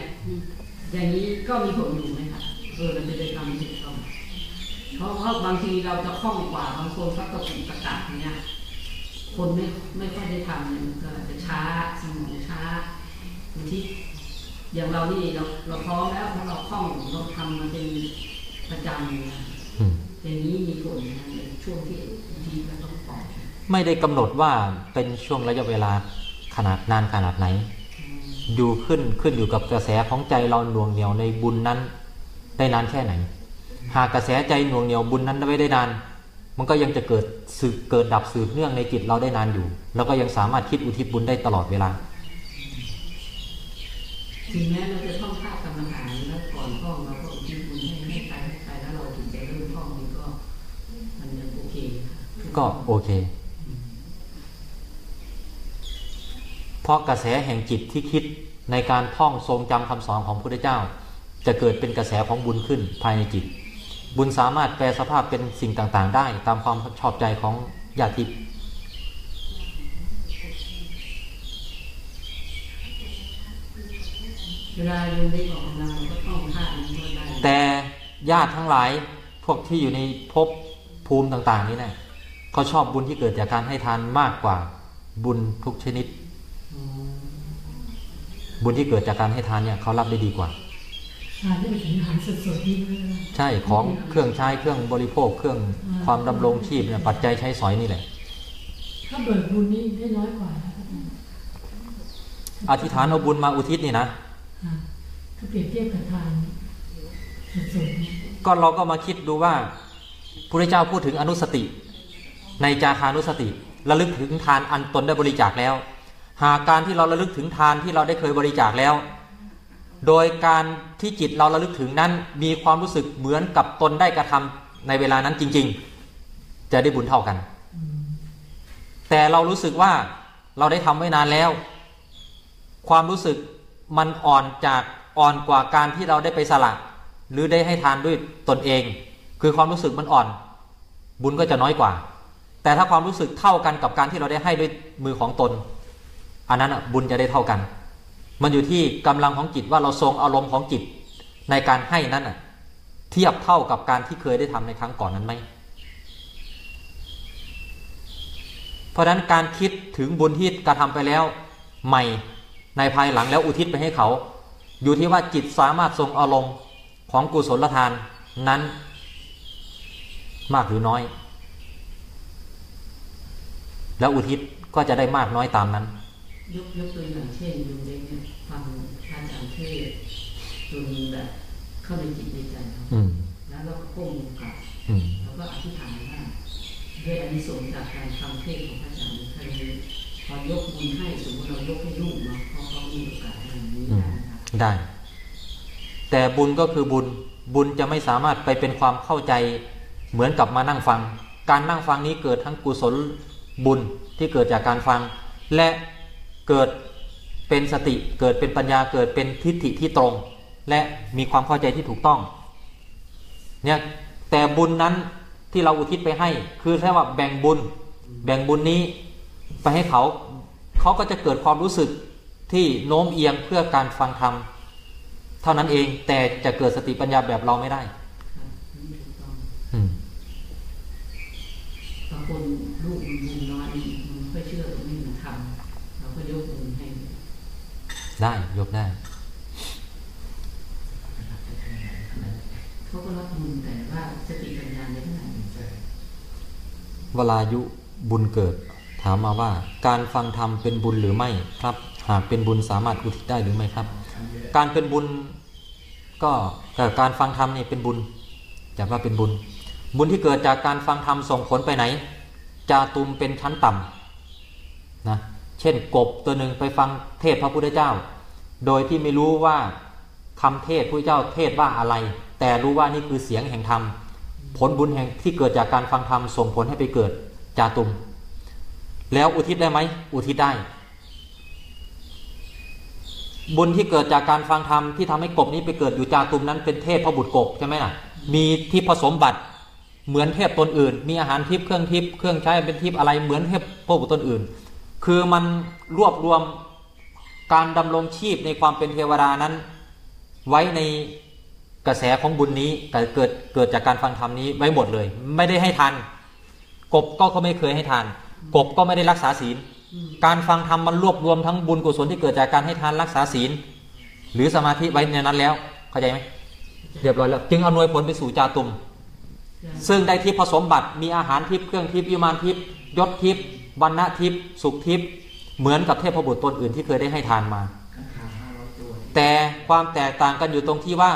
อย่างนี้ก็มีผลอยู่ไหมคะเออมันจะได้ทำถูกต้องเพราะเพราะบางทีเราจะคล่องกว่าบางคนเขาตะกุกตะกักเนี่ยคนไม่ไม่ค่อยได้ทำเนี่ยมันก็อาจจะช้าสมองช้าบางทีอย่างเรานี่เราเราพร้อมแล้วเพราะเราคล่องเราทำมันเป็นประจำนะ อืมอย่างนี้มีผลนะในช่วงที่บางทีเราต้องปล่อยไม่ได้กำหนดว่าเป็นช่วงระยะเวลาขนาดนานขนาดไหน อยู่ขึ้นขึ้นอยู่กับกระแสของใจเราหน่วงเหนียวในบุญนั้น ได้นานแค่ไหน หากกระแสใจหน่วงเหนียวบุญนั้นไม่ได้นาน มันก็ยังจะเกิดสืบเกิดดับสืบเนื่องในจิตเราได้นานอยู่ แล้วก็ยังสามารถคิดอุทิศบุญได้ตลอดเวลาถึงแม้เราจะท่องภาพกรรม ก็โอเค เพราะกระแสแห่งจิตที่คิดในการท่องทรงจำคำสอนของพระพุทธเจ้า จะเกิดเป็นกระแสของบุญขึ้นภายในจิต บุญสามารถแปลสภาพเป็นสิ่งต่างๆ ได้ตามความชอบใจของญาติเวลาโยมได้ออกกำลังเราก็ท่องภาพนี้ก็ได้แต่ญาติทั้งหลายพวกที่อยู่ในภพภูมิต่าง ๆ นี้นะ เขาชอบบุญที่เกิดจากการให้ทานมากกว่าบุญทุกชนิด บุญที่เกิดจากการให้ทานเนี่ยเขารับได้ดีกว่าทานได้ไปถึงอาหารสดๆนี่เลยนะใช่ของเครื่องใช้เครื่องบริโภคเครื่องความดำรงชีพเนี่ยปัจจัยใช้สอยนี่แหละถ้าเบิกบุญนี่ได้น้อยกว่านะอาจารย์อธิษฐานเอาบุญมาอุทิศนี่นะค่ะถ้าเปรียบเทียบกับทานสดๆเนี่ยก็เราก็มาคิดดูว่าพระเจ้าพูดถึงอนุสติ ในจาคานุสติระลึกถึงทานอันตนได้บริจาคแล้ว หากการที่เราระลึกถึงทานที่เราได้เคยบริจาคแล้ว โดยการที่จิตเราระลึกถึงนั้น มีความรู้สึกเหมือนกับตนได้กระทำในเวลานั้นจริง ๆ จะได้บุญเท่ากัน แต่เรารู้สึกว่าเราได้ทำไว้นานแล้ว ความรู้สึกมันอ่อนจากอ่อนกว่าการที่เราได้ไปสละหรือได้ให้ทานด้วยตนเอง คือความรู้สึกมันอ่อน บุญก็จะน้อยกว่า แต่ถ้าความรู้สึกเท่ากันกับการที่เราได้ให้ด้วยมือของตน อันนั้นบุญจะได้เท่ากัน มันอยู่ที่กำลังของจิตว่าเราทรงอารมณ์ของจิตในการให้นั้นเทียบเท่ากับการที่เคยได้ทำในครั้งก่อนนั้นไหมเพราะฉะนั้นการคิดถึงบุญที่กระทำไปแล้วใหม่ในภายหลังแล้วอุทิศไปให้เขา อยู่ที่ว่าจิตสามารถทรงอารมณ์ของกุศลทานนั้น มากหรือน้อย แล้วอุทิศก็จะได้มากน้อยตามนั้น ยกยกตัวอย่างเช่นโยมเล็กเนี่ยฟังพระอาจารย์เทศน์จนแบบเข้าในจิตในใจเขาอืมแล้วเราก็ก้มลงกราบอืมแล้วก็อธิษฐานว่าด้วยอานิสงส์จากการฟังเทศน์ของพระอาจารย์ในครั้งนี้พอยกบุญให้สมมติเรายกให้ลูกเนาะเพราะเขามีโอกาสอย่างนี้อืได้มนะคะได้ แต่บุญก็คือบุญบุญจะไม่สามารถไปเป็นความเข้าใจเหมือนกับมานั่งฟัง การนั่งฟังนี้เกิดทั้งกุศล บุญที่เกิดจากการฟัง และเกิดเป็นสติเกิดเป็นปัญญาเกิดเป็นทิฏฐิที่ตรง และมีความเข้าใจที่ถูกต้องเนี่ยแต่บุญนั้นที่เราอุทิศไปให้ คือแค่ว่าแบ่งบุญ แบ่งบุญนี้ไปให้เขาเขาก็จะเกิดความรู้สึกที่โน้มเอียงเพื่อการฟังธรรมเท่านั้นเองแต่จะเกิดสติปัญญาแบบเราไม่ได้ครับนี่ถูกต้องอืมบางคนลูกมันบุญน้อยมันไม่ค่อยเชื่อตรงนี้มันทำเราก็ยกบุญให้ ได้ยกได้เขาก็รับบุญแต่ว่าสติปัญญาในขณะนี้เวลายุบุญเกิด ถามมาว่า การฟังธรรมเป็นบุญหรือไม่ครับ หากเป็นบุญสามารถอุทิศได้หรือไม่ครับ การเป็นบุญก็แต่การฟังธรรมนี่เป็นบุญจัดว่าเป็นบุญ บุญที่เกิดจากการฟังธรรมส่งผลไปไหนจาตุมเป็นชั้นต่ำนะ เช่นกบตัวหนึ่งไปฟังเทศพระพุทธเจ้า โดยที่ไม่รู้ว่าคำเทศพระเจ้าเทศว่าอะไร แต่รู้ว่านี่คือเสียงแห่งธรรม ผลบุญแห่งที่เกิดจากการฟังธรรมส่งผลให้ไปเกิดจาตุม แล้วอุทิศได้ไหม อุทิศได้ บุญที่เกิดจากการฟังธรรมที่ทำให้กบนี้ไปเกิดอยู่จาตุมนั้นเป็นเทพพระบุตรกบใช่ไหมล่ะ มีที่ผสมบัติเหมือนเทพตนอื่น มีอาหารทิพย์เครื่องทิพย์เครื่องใช้เป็นทิพย์อะไรเหมือนเทพพระบุตรตนอื่น คือมันรวบรวมการดำรงชีพในความเป็นเทวดานั้น ไว้ในกระแสของบุญนี้แต่เกิดเกิดจากการฟังธรรมนี้ไว้หมดเลย ไม่ได้ให้ทานกบก็เขาไม่เคยให้ทานกบก็ไม่ได้รักษาศีล การฟังธรรมมันรวบรวมทั้งบุญกุศลที่เกิดจากการให้ทานรักษาศีล หรือสมาธิไว้ในนั้นแล้ว เข้าใจไหมเรียบร้อยแล้ว จึงอำนวยผลไปสู่จาตุม ซึ่งได้ทิพย์ผสมบัติมีอาหารทิพย์เครื่องทิพย์วิมานทิพย์ยศทิพย์ วรรณทิพย์สุขทิพย์เหมือนกับเทพบุตรตนอื่นที่เคยได้ให้ทานมาข้างข่าวห้าร้อยตัวแต่ความแตกต่างกันอยู่ตรงที่ว่า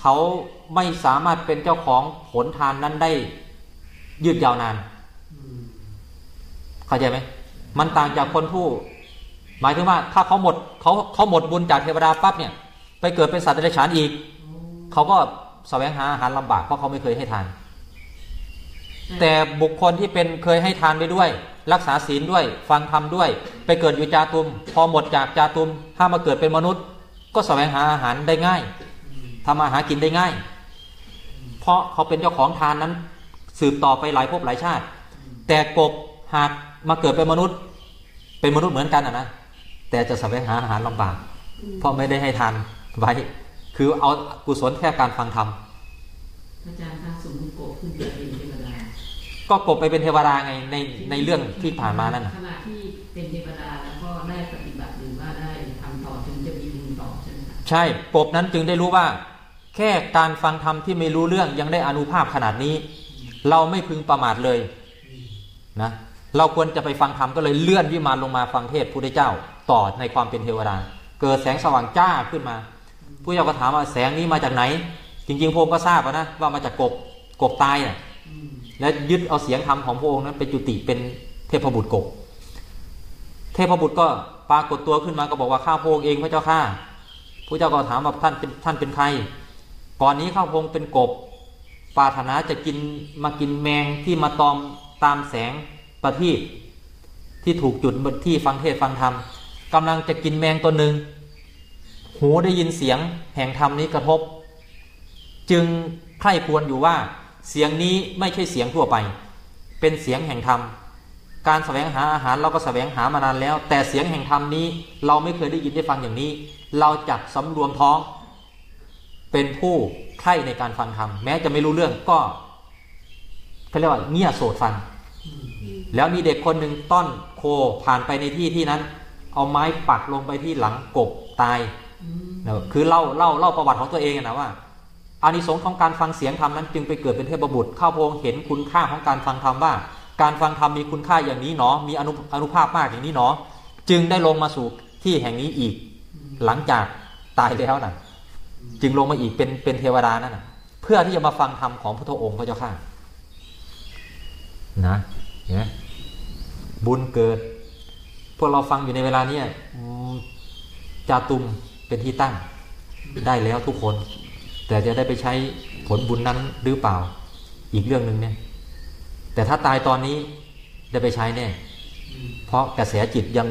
เขาไม่สามารถเป็นเจ้าของผลทานนั้นได้ยืดยาวนาน เข้าใจไหมมันต่างจากคนผู้ หมายถึงว่าถ้าเขาหมดเขาเขาหมดบุญจากเทวดาปั๊บเนี่ย ไปเกิดเป็นสัตว์เดรัจฉานอีก เขาก็แสวงหาอาหารลำบากเพราะเขาไม่เคยให้ทาน แต่บุคคลที่เป็นเคยให้ทานไปด้วย รักษาศีลด้วย ฟังธรรมด้วย ไปเกิดอยู่จาตุม พอหมดจากจาตุมถ้ามาเกิดเป็นมนุษย์ ก็แสวงหาอาหารได้ง่ายทำมาหากินได้ง่าย เพราะเขาเป็นเจ้าของทานนั้น สืบต่อไปหลายภพหลายชาติ แต่กบหากมาเกิดเป็นมนุษย์ เป็นมนุษย์เหมือนกันอะนะแต่จะแสวงหาอาหารลำบากเพราะไม่ได้ให้ทานไว้ คือเอากุศลแค่การฟังธรรมอาจารย์ถ้าสมมติโกบขึ้นไปเป็นเทวดา ก็กบไปเป็นเทวดาไงในในเรื่องที่ผ่านมานั่นน่ะขณะที่เป็นเทวดาแล้วก็ได้ปฏิบัติหรือว่าได้ทำต่อถึงจะมีบุญต่อใช่ไหมคะใช่กบนั้นจึงได้รู้ว่า แค่การฟังธรรมที่ไม่รู้เรื่องยังได้อานุภาพขนาดนี้ เราไม่พึงประมาทเลยนะเราควรจะไปฟังธรรมก็เลยเลื่อนวิมานลงมาฟังเทศน์พุทธเจ้าต่อในความเป็นเทวดาเกิดแสงสว่างจ้าขึ้นมาผู้เจ้าก็ถามว่าแสงนี้มาจากไหน จริงๆพระองค์ก็ทราบอะนะว่ามาจากกบกบตายน่ะอืม และยึดเอาเสียงธรรมของพระองค์นั้นไปจุติเป็นเทพบุตรกบเทพบุตรก็ปรากฏตัวขึ้นมาก็บอกว่าข้าพระองค์เองพระเจ้าข้าพระเจ้าก็ถามว่าท่านเป็นท่านเป็นใคร ก่อนนี้ข้าพระองค์เป็นกบปาถนาจะกินมากินแมงที่มาตอมตามแสงประทีปที่ถูกจุดบนที่ฟังเทศฟังธรรมกำลังจะกินแมงตัวหนึ่งหูได้ยินเสียงแห่งธรรมนี้กระทบ จึงใคร่ควรอยู่ว่า เสียงนี้ไม่ใช่เสียงทั่วไป เป็นเสียงแห่งธรรม การแสวงหาอาหารเราก็แสวงหามานานแล้ว แต่เสียงแห่งธรรมนี้เราไม่เคยได้ยินได้ฟังอย่างนี้ เราจักสำรวมท้อง เป็นผู้ใคร่ในการฟังธรรมแม้จะไม่รู้เรื่องก็เขาเรียกว่าเงี่ยโสดฟัง แล้วมีเด็กคนหนึ่งต้อนโคผ่านไปในที่ที่นั้น เอาไม้ปักลงไปที่หลังกบตายคือเล่าเล่าเล่าประวัติของตัวเองนะว่า อานิสงส์ของการฟังเสียงธรรมนั้นจึงไปเกิดเป็นเทพบุตรข้าพงเห็นคุณค่าของการฟังธรรมว่า การฟังธรรมมีคุณค่าอย่างนี้หนอมีอนุอนุภาพมากอย่างนี้หนอจึงได้ลงมาสู่ที่แห่งนี้อีก หลังจากตายแล้วน่ะ จึงลงมาอีกเป็นเป็นเทวดานั่นนะเพื่อที่จะมาฟังธรรมของพระทองค์พระเจ้าข้านะเห็นไหมบุญเกิด พวกเราฟังอยู่ในเวลาเนี้ยจาตุมเป็นที่ตั้งได้แล้วทุกคน แต่จะได้ไปใช้ผลบุญนั้นหรือเปล่า อีกเรื่องหนึ่งเนี่ย แต่ถ้าตายตอนนี้ได้ไปใช้แน่เพราะกระแสจิตยัง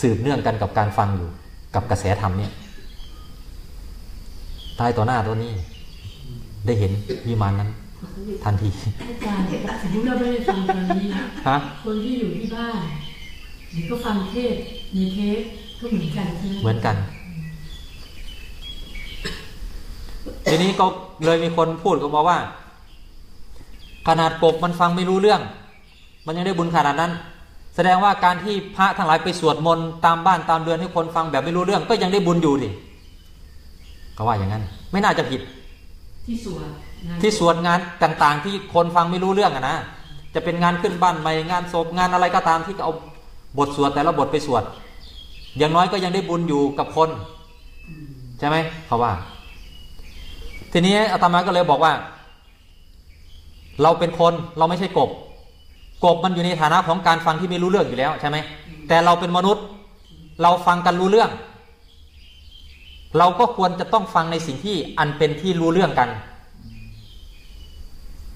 สืบเนื่องกันกับการฟังอยู่ กับกระแสธรรมเนี่ยตายต่อหน้าตัวนี้ ได้เห็นวิมานนั้น ทันทีอาจารย์สมมติเราไม่ได้ฟังตอนนี้นะฮะคนที่อยู่ที่บ้านหรือก็ฟังเทศน์ในเทปก็เหมือนกันใช่ไหมเหมือนกัน ทีนี้ก็เลยมีคนพูดก็บอกว่า ขนาดกบมันฟังไม่รู้เรื่อง มันยังได้บุญขนาดนั้น แสดงว่าการที่พระทั้งหลายไปสวดมนต์ตามบ้านตามเรือนให้คนฟังแบบไม่รู้เรื่อง ก็ยังได้บุญอยู่ดิก็ว่าอย่างนั้น ไม่น่าจะผิด ที่สวนงานที่สวดงานต่างๆ ที่คนฟังไม่รู้เรื่องอะนะจะเป็นงานขึ้นบ้านใหม่งานศพงานอะไรก็ตามที่เอาบทสวดแต่ละบทไปสวด อย่างน้อยก็ยังได้บุญอยู่กับคน ใช่ไหมเขาว่า ทีนี้อาตมาก็เลยบอกว่า เราเป็นคนเราไม่ใช่กบ กบมันอยู่ในฐานะของการฟังที่ไม่รู้เรื่องอยู่แล้วใช่ไหมแต่เราเป็นมนุษย์ เราฟังกันรู้เรื่อง เราก็ควรจะต้องฟังในสิ่งที่อันเป็นที่รู้เรื่องกัน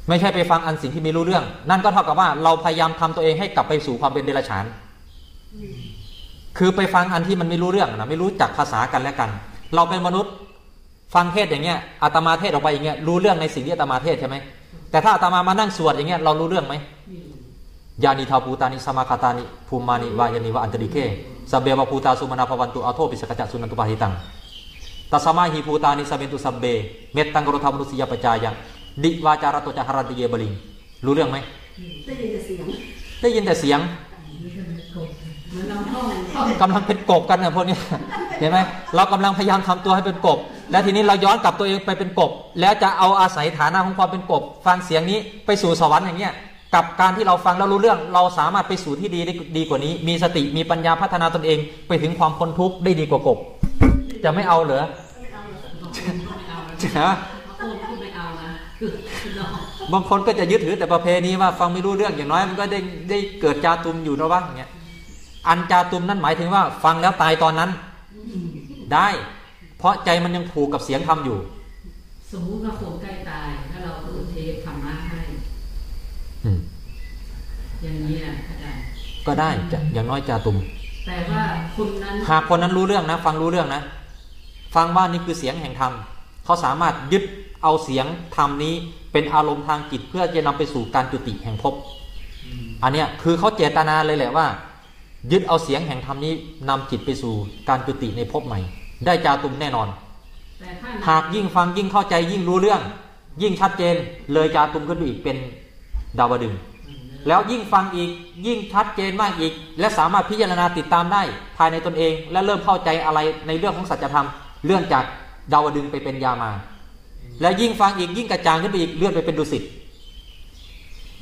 ไม่ใช่ไปฟังอันสิ่งที่ไม่รู้เรื่อง นั่นก็เท่ากับว่าเราพยายามทำตัวเองให้กลับไปสู่ความเป็นเดรัจฉาน คือไปฟังอันที่มันไม่รู้เรื่องนะไม่รู้จักภาษากันและกัน เราเป็นมนุษย์ ฟังเทศอย่างเงี้ยอาตมาเทศออกไปอย่างเงี้ยรู้เรื่องในสิ่งที่อาตมาเทศใช่ไหมแต่ถ้าอาตมามานั่งสวดอย่างเงี้ยเรารู้เรื่องไหมยานิทาปูตานิสมาคาตานิภูมานิวายานิวะอันตริเคสเบวภูตาสุมานาภวันตุอาโทปิสกจัสุนันตุปาหิตังตัสมาหิภูตานิสเมนตุสัมเบเมตตังกรธรรมนุสยปจายังดิวาจารโตจาหรันติเยบลิงรู้เรื่องไหมได้ยินแต่เสียงได้ยินแต่เสียงเหมือนเราท่องท่องกำลังเป็นกบกันนะพวกเนี้ยเห็นไหมเรากำลังพยายามทำตัวให้เป็นกบ แล้วทีนี้เราย้อนกลับตัวเองไปเป็นกบ แล้วจะเอาอาศัยฐานะของความเป็นกบ ฟังเสียงนี้ไปสู่สวรรค์อย่างเงี้ยกับการที่เราฟังแล้วรู้เรื่อง เราสามารถไปสู่ที่ดีได้ดีกว่านี้ มีสติมีปัญญาพัฒนาตนเอง ไปถึงความพ้นทุกข์ได้ดีกว่ากบ จะไม่เอาเหรอไม่เอานะฮะพระองค์พูดไม่เอานะคือเราบางคนก็จะยึดถือแต่ประเพณีว่าฟังไม่รู้เรื่องอย่างน้อยมันก็ได้ได้เกิดจาตุมอยู่นะวะอย่างเงี้ยอันจาตุมนั่นหมายถึงว่า ฟังแล้วตายตอนนั้นได้เพ ราะใจมันยังผูกกับเสียงธรรมอยู่ สมมุติว่าคนใกล้ตายถ้าเราเปิดเทปธรรมะให้อืมอย่างนี้นะอาจารย์ก็ได้จะอย่างน้อยจาตุมแต่ว่าคนนั้นหากคนนั้นรู้เรื่องนะ ฟังรู้เรื่องนะ ฟังว่านี่คือเสียงแห่งธรรมเขาสามารถยึดเอาเสียงธรรมนี้เป็นอารมณ์ทางจิตเพื่อจะนำไปสู่การจุติแห่งภพอันเนี้ยคือเขาเจตนาเลยแหละว่า ยึดเอาเสียงแห่งธรรมนี้นำจิตไปสู่การจุติในภพใหม่ ได้จาตุมแน่นอนแต่ถ้าหากยิ่งฟังยิ่งเข้าใจยิ่งรู้เรื่อง ยิ่งชัดเจนเลยจาตุมขึ้นไปอีกเป็นดาวดึงส์แล้วยิ่งฟังอีกยิ่งชัดเจนมากอีก และสามารถพิจารณาติดตามได้ภายในตนเอง และเริ่มเข้าใจอะไรในเรื่องของสัจธรรมเลื่อนจากดาวดึงส์ไปเป็นยามา แล้วยิ่งฟังอีกยิ่งกระจ่างขึ้นไปอีกเลื่อนไปเป็นดุสิต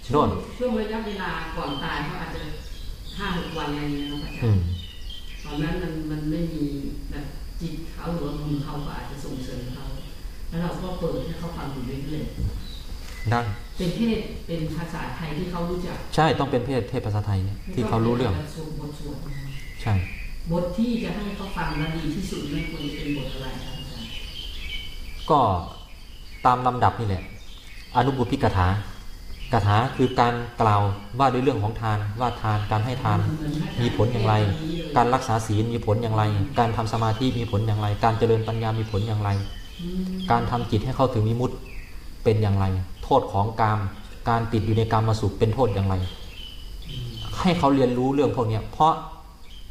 ช่วงโน่นช่วงระยะเวลาก่อนตายเขาอาจจะห้าหกวันอะไรเงี้ยนะอาจารอืมย์ตอนนั้นมันมันไม่มีแบบ จิตเขาหรือว่าบุญเขาก็อาจจะส่งเสริมเขาแล้วเราก็เปิดให้เขาฟังอยู่เรื่อยได้ๆเป็นเทศเป็นภาษาไทยที่เขารู้จัก ใช่ต้องเป็นเพศเทพภาษาไทยเนี่ยที่เขารู้เรื่องสวดบทสวดนะใช่บทที่จะให้เขาฟังแล้วดีที่สุดไม่ควรจะเป็นบทอะไรครับอาจารย์ก็ตามลำดับนี่แหละ อนุบุพิกถา กถาคือการกล่าวว่าด้วยเรื่องของทานว่าทานการให้ทานมีผลอย่างไร การรักษาศีลมีผลอย่างไร การทำสมาธิมีผลอย่างไร การเจริญปัญญามีผลอย่างไร การทำจิตให้เข้าถึงวิมุตติเป็นอย่างไร โทษของกามการติดอยู่ในกามมาสุขเป็นโทษอย่างไร ให้เขาเรียนรู้เรื่องพวกนี้เพราะ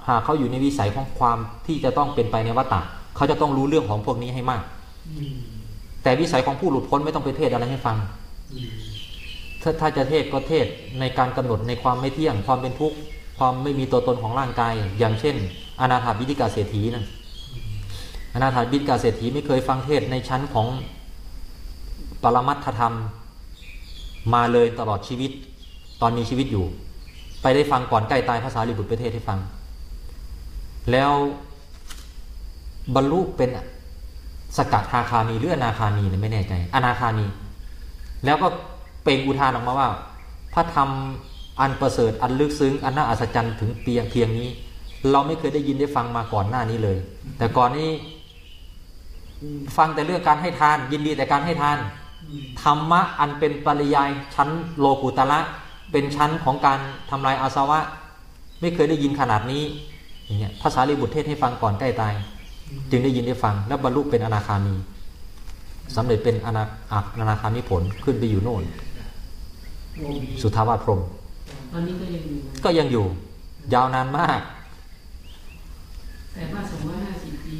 หากเขาอยู่ในวิสัยของความที่จะต้องเป็นไปในวัฏฏะเขาจะต้องรู้เรื่องของพวกนี้ให้มาก แต่วิสัยของผู้หลุดพ้นไม่ต้องไปเทศอะไรให้ฟัง ถ้าถ้าจะเทศก็เทศในการกำหนดในความไม่เที่ยง ความเป็นทุกข์ความไม่มีตัวตนของร่างกาย อย่างเช่น อนาถาบิดิกาเศรษฐีนะอนาถาบิดิกาเศรษฐีไม่เคยฟังเทศในชั้นของปรมัตถธรรม มาเลยตลอดชีวิต ตอนมีชีวิตอยู่ ไปได้ฟังก่อนใกล้ตายภาษาลิบุตรประเทศให้ฟัง แล้วบรรลุเป็นสกัดทาคามีหรืออนาคามีเนี่ยไม่แน่ใจ อนาคามี แล้วก็ เป่งอุทานออกมาว่า พระธรรมอันประเสริฐอันลึกซึ้งอันน่าอัศจรรย์ถึงเพียงเพียงนี้ เราไม่เคยได้ยินได้ฟังมาก่อนหน้านี้เลย แต่ก่อนนี้ฟังแต่เรื่องการให้ทาน ยินดีแต่การให้ทานธรรมะอันเป็นปริยายชั้นโลกุตละเป็นชั้นของการทำลายอาสวะ ไม่เคยได้ยินขนาดนี้อย่างเงี้ยภาษาลิบุตรเทศให้ฟังก่อนใกล้ตาย จึงได้ยินได้ฟังแล้วบรรลุเป็นอนาคามีสำเร็จเป็นอนาอนาคามิผลขึ้นไปอยู่โน่น สุทาวาสพรหมตอนนี้ก็ยังอยู่ก็ยังอยู่ ยาวนานมาก แต่ว่า250ปี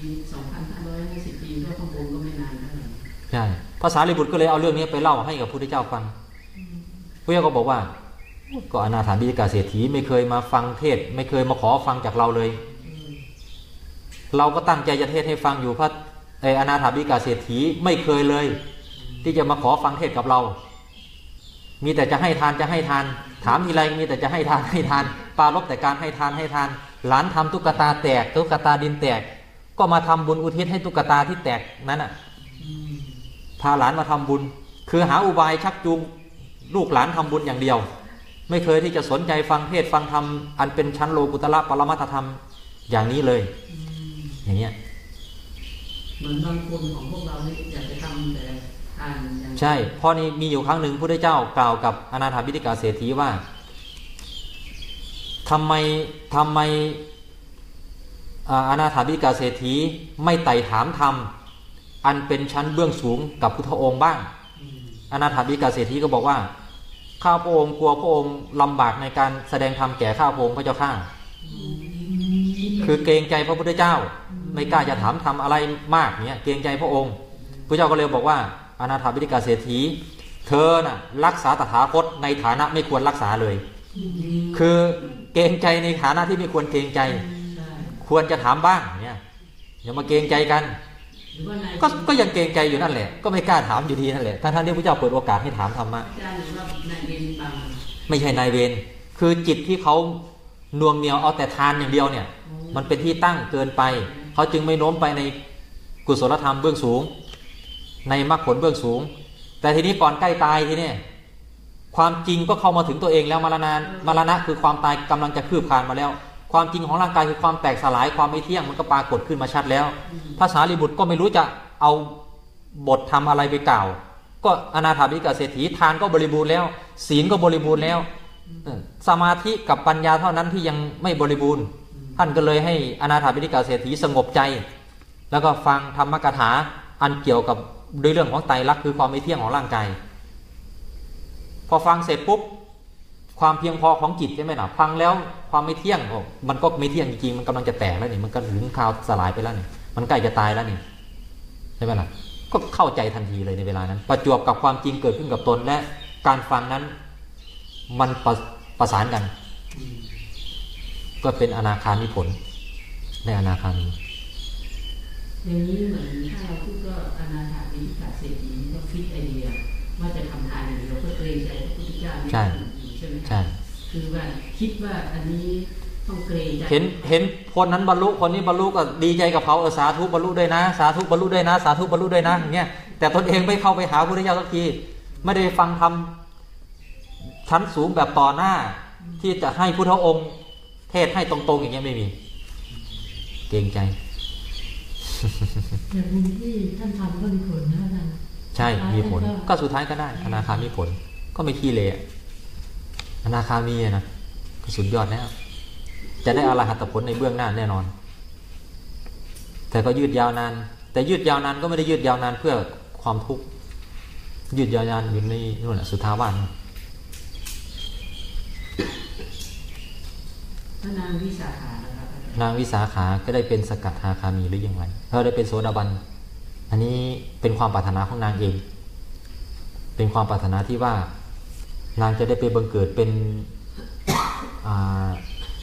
2,550ปีก็ของผมก็ไม่นานเท่าไหร่ใช่ภาษาลิบุตรก็เลยเอาเรื่องนี้ไปเล่าให้กับพระพุทธเจ้าฟังพระเจ้าก็บอกว่า ก็อนาถาบิณฑิกาเศรษฐีไม่เคยมาฟังเทศน์ไม่เคยมาขอฟังจากเราเลย เราก็ตั้งใจจะเทศน์ให้ฟังอยู่พระเอออนาถาบิณฑิกาเศรษฐีไม่เคยเลย ที่จะมาขอฟังเทศน์กับเรา มีแต่จะให้ทานจะให้ทาน ถามทีไรมีแต่จะให้ทานให้ทานปรารบแต่การให้ทานให้ทาน หลานทำตุ๊กตาแตกตุ๊กตาดินแตก ก็มาทำบุญอุทิศให้ตุ๊กตาที่แตกนั้นอะพาหลานมาทำบุญ คือหาอุบายชักจูงลูกหลานทำบุญอย่างเดียว ไม่เคยที่จะสนใจฟังเทศฟังธรรมอันเป็นชั้นโลกุตละปรมัตถธรรมอย่างนี้เลย อย่างเงี้ยเหมือนบางคนของพวกเราเนี่ยอยากจะทำแต่ ใช่เพราะนี่มีอยู่ครั้งหนึ่งพระพุทธเจ้ากล่าวกับอนาถาบิณฑิกาเศรษฐีว่าทำไมทำไมอ่าอนาถาบิณฑิกาเศรษฐีไม่ไต่ถามธรรมอันเป็นชั้นเบื้องสูงกับพุทธองค์บ้าง อนาถาบิณฑิกาเศรษฐีก็บอกว่าข้าพระองค์กลัวพระองค์ลำบากในการแสดงธรรมแก่ข้าพระองค์พระเจ้าข้าคือเกรงใจพระพุทธเจ้า ไม่กล้าจะถามทำอะไรมากเนี่ยเกรงใจพระองค์พระเจ้าก็เลยบอกว่า อนาถาบิณฑิกาเศรษฐี เธอน่ะรักษาตถาคตในฐานะไม่ควรรักษาเลย คือเกรงใจในฐานะที่ไม่ควรเกรงใจใช่ควรจะถามบ้างเนี่ยอย่ามาเกรงใจกันหรือว่านายก็ก็ยังเกรงใจอยู่นั่นแหละ ก็ไม่กล้าถามอยู่ดีนั่นแหละทั้งท่านที่พระเจ้าเปิดโอกาสให้ถามธรรมะอาจารย์หรือว่านายเรียนบางไม่ใช่นายเวรคือจิตที่เขานวงเหนียวเอาแต่ทานอย่างเดียวเนี่ย มันเป็นที่ตั้งเกินไป เขาจึงไม่โน้มไปในกุศลธรรมเบื้องสูง ในมรรคผลเบื้องสูง แต่ทีนี้ก่อนใกล้ตายทีนี้ความจริงก็เข้ามาถึงตัวเองแล้วมรณะมรณะคือความตายกำลังจะคืบคลานมาแล้ว ความจริงของร่างกายคือความแตกสลายความไม่เที่ยงมันก็ปรากฏขึ้นมาชัดแล้ว ภาษาลีบุตรก็ไม่รู้จะเอาบททำอะไรไปกล่าว ก็อนาถาบิกาเศรษฐีทานก็บริบูรณ์แล้ว ศีลก็บริบูรณ์แล้ว สมาธิกับปัญญาเท่านั้นที่ยังไม่บริบูรณ์ ท่านก็เลยให้อนาถาบิกาเศรษฐีสงบใจ แล้วก็ฟังธรรมกถาอันเกี่ยวกับ ด้วยเรื่องของไตรลักษณ์คือความไม่เที่ยงของร่างกายพอฟังเสร็จปุ๊บความเพียงพอของจิตใช่ไหมล่ะฟังแล้วความไม่เที่ยงโอ้มันก็ไม่เที่ยงจริงๆมันกำลังจะแตกแล้วนี่มันก็ถึงคราวสลายไปแล้วนี่มันใกล้จะตายแล้วนี่ใช่ไหมล่ะก็เข้าใจทันทีเลยในเวลานั้น ประจวบกับความจริงเกิดขึ้นกับตนและการฟังนั้นมันประประสานกัน ก็เป็นอนาคามิผลในอนาคามี อย่างนี้เหมือนถ้าเราพูดก็อนาถาบิณฑิกาเศรษฐีก็ฟิตไอเดียว่าจะทำทานอย่างเดียวเพื่อเกรงใจพระพุทธเจ้าใช่ใช่ไหมคะใช่คือว่าคิดว่าอันนี้ต้องเกรงใจเห็นเห็นคนนั้นบรรลุคนนี้บรรลุก็ดีใจกับเขาเออสาธุบรรลุด้วยนะ สาธุบรรลุด้วยนะ สาธุบรรลุด้วยนะอย่างเงี้ยแต่ตนเองไม่เข้าไปหาพระพุทธเจ้าสักทีไม่ได้ฟังธรรมชั้นสูงแบบต่อหน้า ที่จะให้พุทธองค์ เทศให้ตรงๆอย่างเงี้ยไม่มี เกรงใจ แต่บุญที่ท่านทำก็มีผลนะอาจารย์ใช่มีผลก็สุดท้ายก็ได้ อนาคามีผล ก็ไม่ขี้เลยอะอนาคามีอะนะก็สุดยอดแล้ว จะได้อรหัตผลในเบื้องหน้าแน่นอน แต่ก็ยืดยาวนาน แต่ยืดยาวนานก็ไม่ได้ยืดยาวนานเพื่อความทุกข์ยืดยาวนานอยู่ในนู่นแหละสุทาวาสพระนางวิสาขา นะครับอาจารย์นางวิสาขาก็ได้เป็นสกัดทาคามีหรือยังไงเขาได้เป็นโสดาบัน อันนี้เป็นความปรารถนาของนางเอง เป็นความปรารถนาที่ว่า นางจะได้ไปบังเกิดเป็นอ่า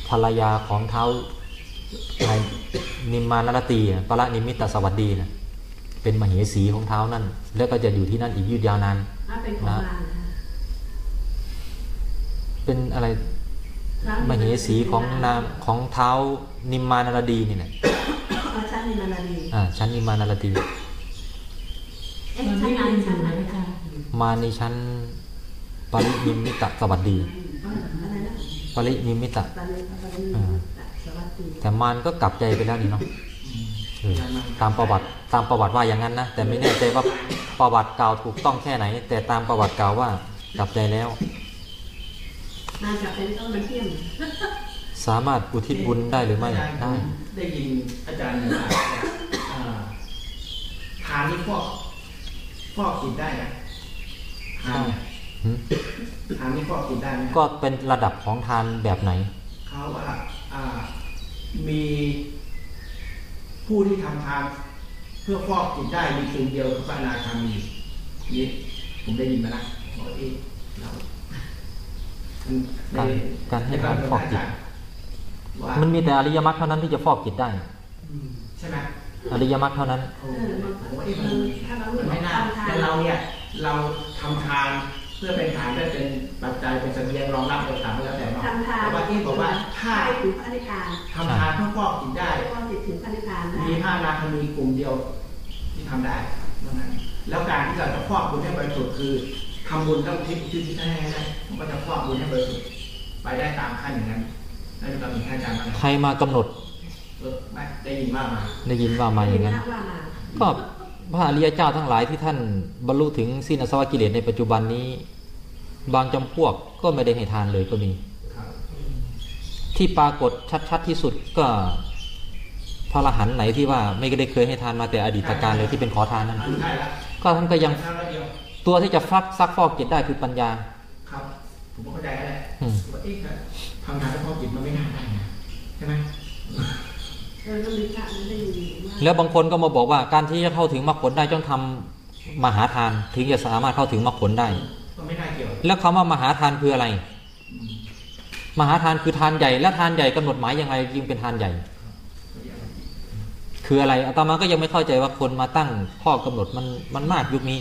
ภรรยาของเท้าในนิมมานรตีนะปรนิมิตตสวัสดีนะเป็นมเหสีของเท้านั่น แล้วก็จะอยู่ที่นั่นอีกยืดยาวนานถ้าเป็นของนางนะคะเป็นอะไรมเหสีของนางของเท้า นิมมานรดีนี่แหละพระชาติมานาดีอ่าชั้นนิมมานรดีเอ๊ะมันชั้ไม่นได้นานอยู่ชั้นนะอะไรอาจารย์มาในชั้นปรินิมิตสวัสดีอะไรนะปรินิมิตตอนนี้ตอนนี้สวัสดีแต่มารก็กลับใจไปแล้วนี่เนาะเออตามประวัติตามประวัติว่าอย่างนั้นนะแต่ไม่แน่ใจว่าประวัติกล่าวถูกต้องแค่ไหน แต่ตามประวัติกล่าวว่ากลับใจแล้วนางกับเป็นต้นมันเที่ยม สามารถอุทิศบุญได้หรือไม่อาจารย์ได้ได้ยินอาจารย์ว่าอ่าทานนี่ฟอกฟอกกินได้นะทานเนี่ยหืมทานนี่ฟอกกินได้ไหมก็เป็นระดับของทานแบบไหนเขาว่าอ่ามีผู้ที่ทำทานเพื่อฟอกกินได้มีกลุ่มเดียวคือพระอนาคามีนี่ผมได้ยินมานะบอกเอ๊ะเราในการการให้ทานฟอกจิตว่า มันมีแต่อริยมรรคเท่านั้นที่จะฟอกจิตได้อืมใช่ไหมอริยมรรคเท่านั้นโอ้เออมันผมว่าเอ๊ะมันถ้าเรามันไม่น่าทำทานแต่เราเนี่ยเราทำทานเพื่อเป็นฐานเพื่อเป็นปัจจัยเป็นเสบียงรองรับในฐานก็แล้วแต่เนาะทำทานแต่ว่าที่บอกว่าถ้าให้ถึงพระนิพพานทำทานเพื่อฟอกกินได้ก็ติดถึงพระนิพพานได้มีพระอนาคามีกลุ่มเดียวที่ทำได้เท่านั้นแล้วการที่เราจะฟอกบุญให้บริสุทธิ์คือทำบุญต้องทิศที่ที่ให้ให้มันก็จะฟอกบุญให้บริสุทธิ์ไปได้ตามขั้นอย่างนั้น นั่นก็มีท่านอาจารย์มาใครมากำหนดเออไม่ได้ยินว่ามาได้ยินว่ามาอย่างนั้นว่ามาก็พระอริยเจ้าทั้งหลายที่ท่านบรรลุถึงสิ้นอาสวะกิเลสในปัจจุบันนี้ บางจำพวกก็ไม่ได้ให้ทานเลยก็มีครับที่ปรากฏชัด ๆ ที่สุดก็พระอรหันต์ไหนที่ว่าไม่ได้เคยให้ทานมาแต่อดีตการเลยที่เป็นขอทานนั่นอันใช่แล้วก็ท่านก็ยังทานแล้วเดียวตัวที่จะฟักซักฟอกจิตได้คือปัญญา ครับ ผมก็เข้าใจแล้วแหละ อืมว่าเอ๊ะทำงานแล้วฟอกจิตมันไม่น่าได้นะใช่ไหมเออก็มีพระมันได้ยินว่าแล้วบางคนก็มาบอกว่าการที่จะเข้าถึงมรรคผลได้ต้องทำมหาทานถึงจะสามารถเข้าถึงมรรคผลได้ก็ไม่น่าเกี่ยวแล้วคำว่ามหาทานคืออะไรอืมมหาทานคือทานใหญ่และทานใหญ่กำหนดหมายยังไงจึงเป็นทานใหญ่ คืออะไรอาตมาก็ยังไม่เข้าใจว่าคนมาตั้งข้อกำหนดมันมันมากยุคนี้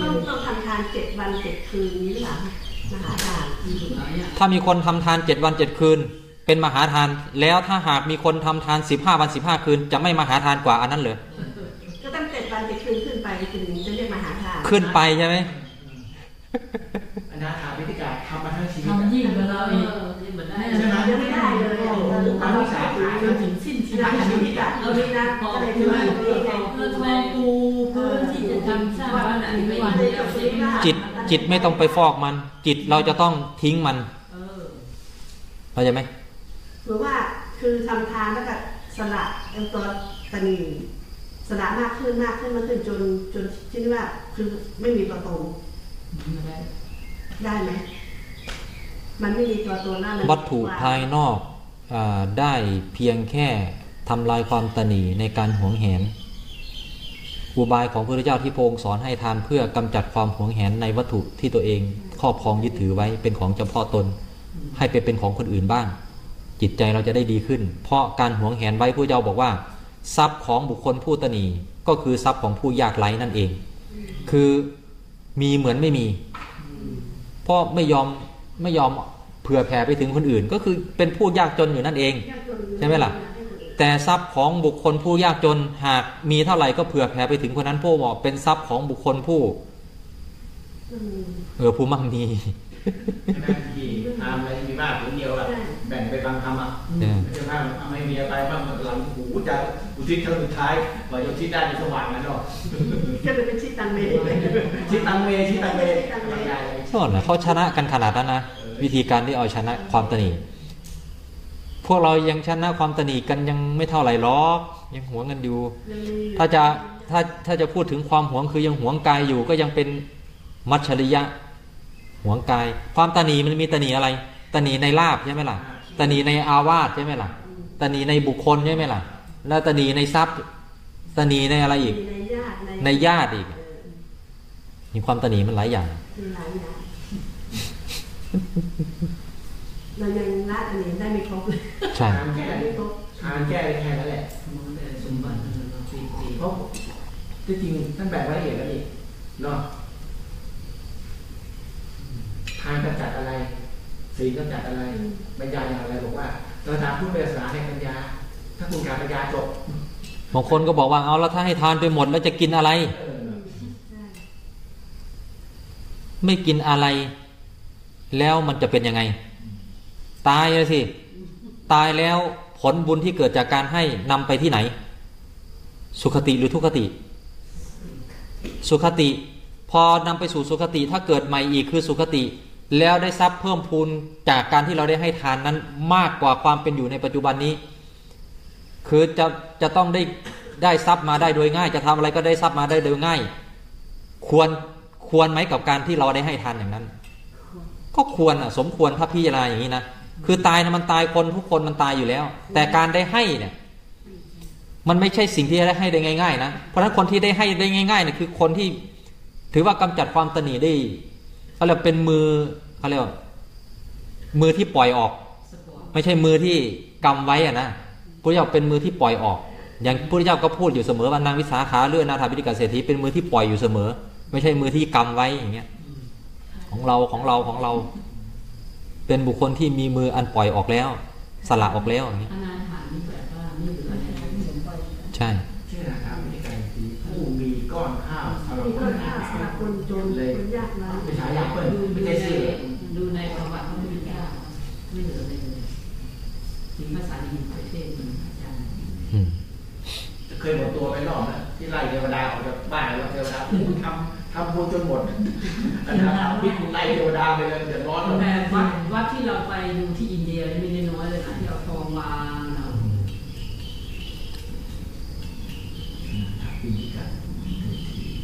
ต้องต้องทำทานเจ็ดวันเจ็ดคืนนี้หรือเปล่ามหาทาน ถ้ามีคนทำทานเจ็ดวันเจ็ดคืน เป็นมหาทาน แล้วถ้าหากมีคนทำทานสิบห้าวันสิบห้าคืน จะไม่มหาทานกว่าอันนั้นเลยก็ตั้งเจ็ดวันเจ็ดคืนขึ้นไปถึงจะเรียกมหาทานขึ้นไปใช่ไหมอนาถาพิธิการทำมาทั้งชีวิตทำยิ่งกว่าเราอีกนี่เหมือนได้ใช่ไหมยังไม่ได้เลยอะเราทำวิสาขายจนถึงสิ้นชีที่วิร้านตชีวิตอะเราดีนะก็เลยถือว่าดีไง เออทำไมปูพื้นที่ จะทำสร้างบ้านอะไรไม่วันเลเดียยวกับใช่ชีวิตไหมว่าจิตจิตไม่ต้องไปฟอกมัน จิตเราจะต้องทิ้งมันเออเข้าใจไหมหรือว่าคือทำทานแล้วก็สละเอ็มตัวตนีสละมากขึ้นมากขึ้นมากขึ้นจนจนที่ว่าคือไม่มีตัวตนได้ไหมมันไม่มีตัวตนแล้วมันวัตถุภายนอกอาได้เพียงแค่ทำลายความตนีในการหวงแหน อุบายของพระพุทธเจ้าที่พระองค์สอนให้ทานเพื่อกำจัดความหวงแหนในวัตถุที่ตัวเองครอบครองยึดถือไว้เป็นของเฉพาะตน ให้ไปเป็นของคนอื่นบ้าง จิตใจเราจะได้ดีขึ้น เพราะการหวงแหนไว้พระเจ้าบอกว่า ทรัพย์ของบุคคลผู้ตนีก็คือทรัพย์ของผู้ยากไร้นั่นเอง คือมีเหมือนไม่มี เพราะไม่ยอมไม่ยอมเผื่อแผ่ไปถึงคนอื่น ก็คือเป็นผู้ยากจนอยู่นั่นเองใช่ไหมล่ะ แต่ทรัพย์ของบุคคลผู้ยากจนหากมีเท่าไหร่ก็เผื่อแผ่ไปถึงคนนั้นผู้บอกเป็นทรัพย์ของบุคคลผู้อืมเออผู้มั่งมีใช่ไหมที่ทำอะไรมีบ้านคนเดียวอะแบ่งไปบางคำอะเออไม่ใช่ว่าเอาให้เมียไปบ้างหลังหูจะอุทิศครั้งสุดท้ายกว่าจะอุทิศได้ในสวรรค์นั้นหรอกก็เลยเป็นชิตันเมย์ชิตังเมชิตังเมชิตังเมโน่นนะเขาชนะกันขนาดนั้นนะวิธีการที่เอาชนะความตนีพ วกเรายังชนะความตนีกันยังไม่เท่าไหร่หรอกยังหวงกันอยู่ ถ้าจะถ้าถ้าจะพูดถึงความหวงคือยังหวงกายอยู่ก็ยังเป็นมัชชริยะหวงกาย ความตนีมันมีตนีอะไรตนีในลาบใช่ไหมล่ะตนีในอาวาสใช่ไหมล่ะตนีในบุคคลใช่ไหมล่ะ แล้วตนีในทรัพย์ตนีในอะไรอีก ในญาติในญาติอีกเออมีความตนีมันหลายอย่าง เรายังละอันนี้ได้ไม่ครบเลยใช่ทานแก้ไม่ครบทานแก้ได้แค่นั้นแหละมันแต่สมบัติเราปีปีเพราะที่จริงท่านแบ่งรายละเอียดแล้วนี่เนาะทานกำจัดอะไรศีลกำจัดอะไรปัญญาอย่างไรบอกว่าศาสนาพุทธเป็นศาสนาแห่งปัญญา ถ้าคุณการปัญญาจบบางคนก็บอกว่าเอาแล้วถ้าให้ทานไปหมดแล้วจะกินอะไรเออใช่ไม่กินอะไร แล้วมันจะเป็นยังไง ตายเลยสิตายแล้วผลบุญที่เกิดจากการให้นำไปที่ไหน สุขติหรือทุกขติ สุขติ พอนำไปสู่สุขติถ้าเกิดใหม่อีกคือสุขติ แล้วได้ทรัพย์เพิ่มพูนจากการที่เราได้ให้ทานนั้นมากกว่าความเป็นอยู่ในปัจจุบันนี้ คือจะจะต้องได้ได้ทรัพย์มาได้โดยง่าย จะทำอะไรก็ได้ทรัพย์มาได้โดยง่าย ควรควรไหมกับการที่เราได้ให้ทานอย่างนั้น ก็ควรอะสมควรถ้าพิจารณาอย่างนี้นะ คือตายนะมันตายคนทุกคนมันตายอยู่แล้ว แต่การได้ให้เนี่ยมันไม่ใช่สิ่งที่จะได้ให้ได้ง่ายๆนะเพราะฉะนั้นคนที่ได้ให้ได้ง่ายๆเนี่ยคือคนที่ถือว่ากำจัดความตนีได้เขาเรียกเป็นมือเขาเรียกว่ามือที่ปล่อยออก ไม่ใช่มือที่กำไว้อะนะพระเจ้าเป็นมือที่ปล่อยออก อย่างพระเจ้าก็พูดอยู่เสมอว่านางวิสาขาเลื่อนนาถาพิธิกาเศรษฐีเป็นมือที่ปล่อยอยู่เสมอ ไม่ใช่มือที่กำไว้อย่างเงี้ยของเราของเราของเรา เป็นบุคคลที่มีมืออันปล่อยออกแล้ว สละออกแล้วอย่างนี้ใช่ผู้มีก้อนข้าวสำหรับคนนข้าสำหรับคนจนคนยากไร้ไม่ใช่ยาเปิดไม่ในใช่ชื่อดูในประวัติเขาไม่มีค่าไม่เหลือเลยถึงภาษาดีประเทศเหมือนอาจารย์เคยหมดตัวไปรอบนะที่ไล่เทวดาออกจากบ้านแล้วเทวดาทำ ทำบุญจนหมดอันนั้นเอาพิษไล่เทวดาไปเลยเดือดร้อนเลยแต่วัดวัดที่เราไปดูที่อินเดียนี่ไม่ได้น้อยเลยนะที่เอาทองวางเราวิธีการ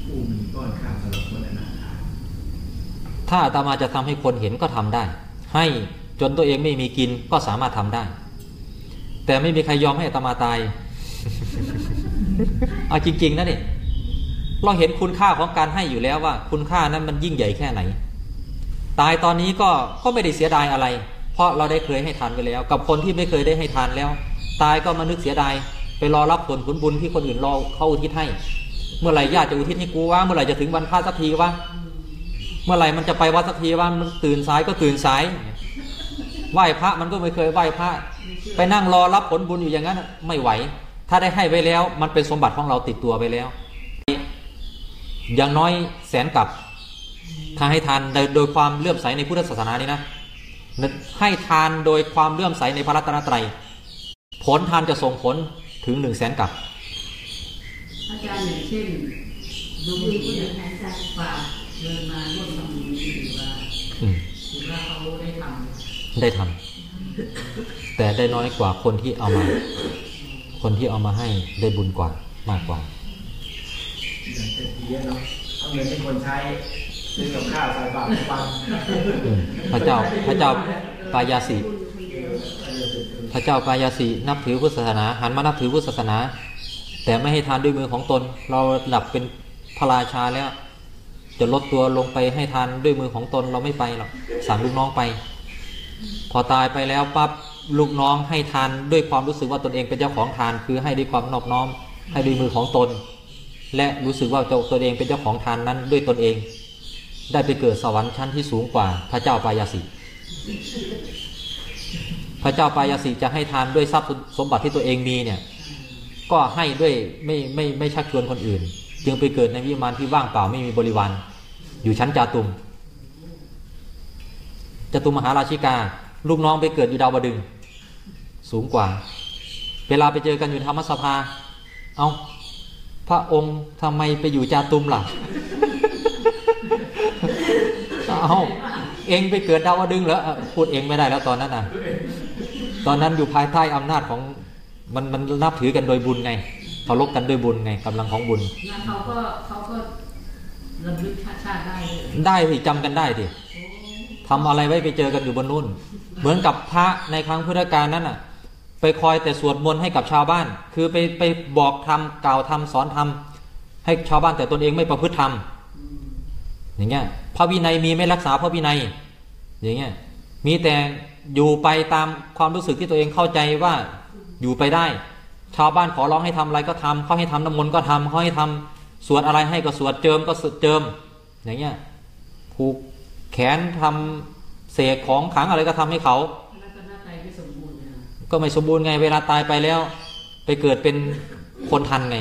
ผู้มีก้อนข้าวสำหรับคนอนาถาถ้าอาตมาจะทำให้คนเห็นก็ทำได้ ให้จนตัวเองไม่มีกินก็สามารถทำได้ แต่ไม่มีใครยอมให้อาตมาตายเอาจริง ๆนะเนี่ย เราเห็นคุณค่าของการให้อยู่แล้วว่า คุณค่านั้นมันยิ่งใหญ่แค่ไหน ตายตอนนี้ก็ก็ไม่ได้เสียดายอะไร เพราะเราได้เคยให้ทานไปแล้ว กับคนที่ไม่เคยได้ให้ทานแล้ว ตายก็มานึกเสียดายไปรอรับผลผลบุญที่คนอื่นรอเขาอุทิศให้ เมื่อไหร่ญาติจะอุทิศให้กูว่าเมื่อไหร่จะถึงวันพระสักทีวะเมื่อไหร่มันจะไปวัดสักทีว่ามันตื่นสายก็ตื่นสายไหว้พระมันก็ไม่เคยไหว้พระไปนั่งรอรับผลบุญอยู่อย่างนั้นไม่ไหว ถ้าได้ให้ไว้แล้ว มันเป็นสมบัติของเราติดตัวไปแล้ว อย่างน้อยแสนกลับ ถ้าให้ทานโดยโดยความเลื่อมใสในพุทธศาสนานี่นะ ให้ทานโดยความเลื่อมใสในพระรัตนตรัย ผลทานจะส่งผลถึงหนึ่งแสนกลับ อาจารย์อย่างเช่นดูมีดีคนเนี่อื่ยนหายใจฝากเดินมาร่วมทำบุญนี้ถือว่าอืมถือว่าเขาได้ทำได้ทำแต่ได้น้อยกว่าคนที่เอามา คนที่เอามาให้ได้บุญกว่ามากกว่าอย่าง เศรษฐีเนาะเอาเงินให้คนใช้ซื้อกับข้าวใส่บาตรฟังพระเจ้าพระเจ้าปายาสีพระเจ้าปายาสีนับถือพุทธศาสนา หันมานับถือพุทธศาสนา แต่ไม่ให้ทานด้วยมือของตน เราหลับเป็นพระราชาแล้วจะลดตัวลงไปให้ทานด้วยมือของตนเราไม่ไปหรอกสั่งลูกน้องไป พอตายไปแล้วปั๊บลูกน้องให้ทานด้วยความรู้สึกว่าตนเองเป็นเจ้าของทาน คือให้ด้วยความนอบน้อม ให้ด้วยมือของตน และรู้สึกว่าตัวตนเองเป็นเจ้าของทานนั้นด้วยตนเอง ได้ไปเกิดสวรรค์ชั้นที่สูงกว่าพระเจ้าปายาสีพระเจ้าปายาสีจะให้ทานด้วยทรัพย์สมบัติที่ตัวเองมีเนี่ย ก็ให้ด้วยไม่ไม่ไม่ชักชวนคนอื่น จึงไปเกิดในวิมานที่ว่างเปล่าไม่มีบริวารอยู่ชั้นจาตุมจตุมมหาราชิกา ลูกน้องไปเกิดอยู่ดาวบดึงส์สูงกว่า เวลาไปเจอกันอยู่ธรรมสภา เอา พระองค์ทำไมไปอยู่จาตุมล่ะเอาเองไปเกิดดาวดึงส์เหรอเอ่อพูดเองไม่ได้แล้วตอนนั้นน่ะ ตอนนั้นอยู่ภายใต้อำนาจของมันมันนับถือกันโดยบุญไงเคารพกันด้วยบุญไงกำลังของบุญแล้วเขาก็เขาก็ระลึกชาติชาติได้เลยได้สิจำกันได้สิทำอะไรไว้ไปเจอกันอยู่บนนู่น เหมือนกับพระในครั้งพุทธกาลนั้นน่ะ ไปคอยแต่สวดมนต์ให้กับชาวบ้าน คือไปไปบอกธรรมกล่าวธรรมสอนธรรมให้ชาวบ้านแต่ตนเองไม่ประพฤติธรรมอย่างเงี้ยพระวินัยมีไม่รักษาพระวินัย อย่างเงี้ยมีแต่อยู่ไปตามความรู้สึกที่ตัวเองเข้าใจว่าอยู่ไปได้ ชาวบ้านขอร้องให้ทำอะไรก็ทำเขาให้ทำน้ำมนต์ก็ทำเขาให้ทำสวดอะไรให้ก็สวดเจิมก็สวดเจิม อย่างเงี้ยผูกแขนทำเสกของขังอะไรก็ทำให้เขา ก็ไม่สมบูรณ์ไง เวลาตายไปแล้ว ไปเกิดเป็นคนทันไง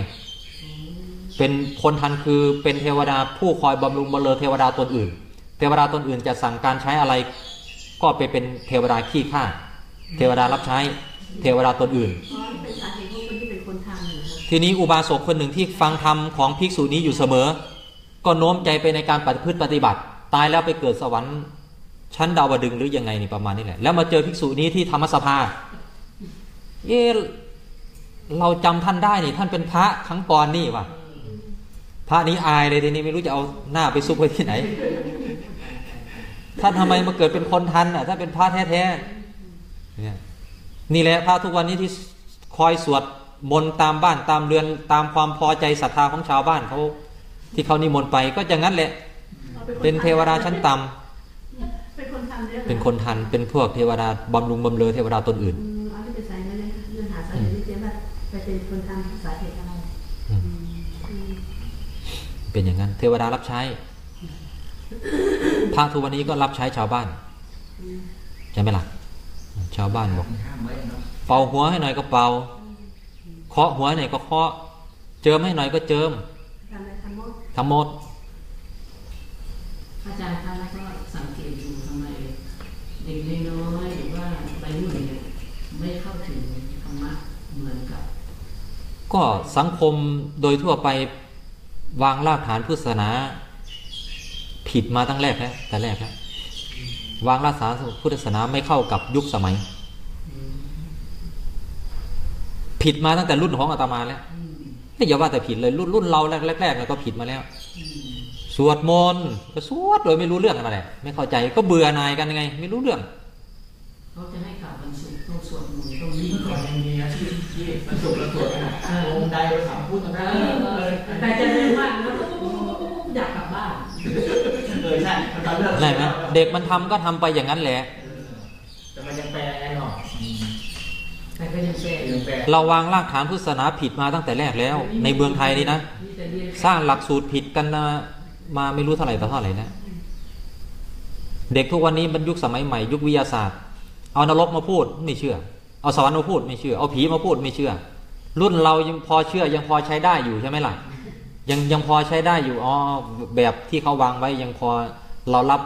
เป็นคนทันคือเป็นเทวดาผู้คอยบำรุงบำเรอเทวดาตนอื่น เทวดาตนอื่นจะสั่งการใช้อะไร ก็ไปเป็นเทวดาขี้ข้าเทวดารับใช้ เทวดาตนอื่น ทีนี้อุบาสกคนหนึ่งที่ฟังธรรมของภิกษุนี้อยู่เสมอ ก็โน้มใจไปในการปฏิพฤติปฏิบัติ ตายแล้วไปเกิดสวรรค์ชั้นดาวดึงหรือยังไงนี่ประมาณนี้แหละ แล้วมาเจอภิกษุนี้ที่ธรรมสภา เอ๊ะเราจำท่านได้นี่ท่านเป็นพระครั้งก่อนนี่วะพระนี้อายเลยทีนี้ไม่รู้จะเอาหน้าไปซุกไว้ที่ไหน ท่านทำไมมาเกิดเป็นคนทันอะถ้าเป็นพระแท้ๆเนี่ยนี่แหละพระทุกวันนี้ที่คอยสวดมนต์ตามบ้านตามเรือนตามความพอใจศรัทธาของชาวบ้านเขาที่เขานิมนต์ไปก็อย่างนั้นแหละอ๋อเป็นเทวดาชั้นต่ำเป็นคนทำด้วยหรอเป็นคนทันเป็นพวกเทวดาบำรุงบำเรอเทวดาตนอื่น เป็นคนทำสาเหตุอะไรอืมอืมเป็นอย่างนั้น เทวดารับใช้พระทุกวันนี้ก็รับใช้ชาวบ้านใช่ไหมล่ะชาวบ้านบอกห้ามไว้เนาะเป่าหัวให้หน่อยก็เป่าเคาะหัวให้หน่อยก็เคาะเจิมให้หน่อยก็เจิมทำอะไรทำหมดทำหมดอาจารย์คะแล้วก็สังเกตดูทำไมเด็กน้อยๆหรือว่าวัยรุ่นเนี่ยไม่เข้าถึงธรรมะเหมือนกับ ก็สังคมโดยทั่วไปวางรากฐานพุทธศาสนา ผิดมาตั้งแรกแล้วแต่แรกแล้ววางรากฐานพุทธศาสนาไม่เข้ากับยุคสมัย ผิดมาตั้งแต่รุ่นของอาตมาแล้วนี่อย่าว่าแต่ผิดเลยรุ่นรุ่นเราแรกๆเนี่ยก็ผิดมาแล้ว สวดมนต์ก็สวดโดยไม่รู้เรื่องอะไรไม่เข้าใจก็เบื่อหนายกันยังไง ไม่รู้เรื่องเขาจะให้กลับวันศุกร์ต้องสวดมนต์ต้องรีบเมื่อก่อนยังมีอาชีพที่มันสุกระสวดกันอะองค์ ใดเราสามพูดตรงเอนั้นอเออแต่จะเร็วมากนะอยากกลับบ้านเออใช่มันตอนเลิกได้ไหมเด็กมันทำก็ทำไปอย่างนั้นแหละแต่มันยังแปลแอนหรอกแต่ก็ยังแปลยังแปลเราวางรากฐานพุทธศาสนาผิดมาตั้งแต่แรกแล้ว ในเมืองไทยนี่นะมีแต่เรียนสร้างหลักสูตรผิดกันนะมาไม่รู้เท่าไหร่ต่อเท่าไหร่นะเด็กทุกวันนี้มันยุคสมัยใหม่ยุควิทยาศาสตร์ เอานรกมาพูดไม่เชื่อ เอาสวรรค์มาพูดไม่เชื่อ เอาผีมาพูดไม่เชื่อ รุ่นเรายังพอเชื่อยังพอใช้ได้อยู่ใช่ไหมล่ะ ยังยังพอใช้ได้อยู่อ๋อแบบที่เขาวางไว้ยังพอเรารับ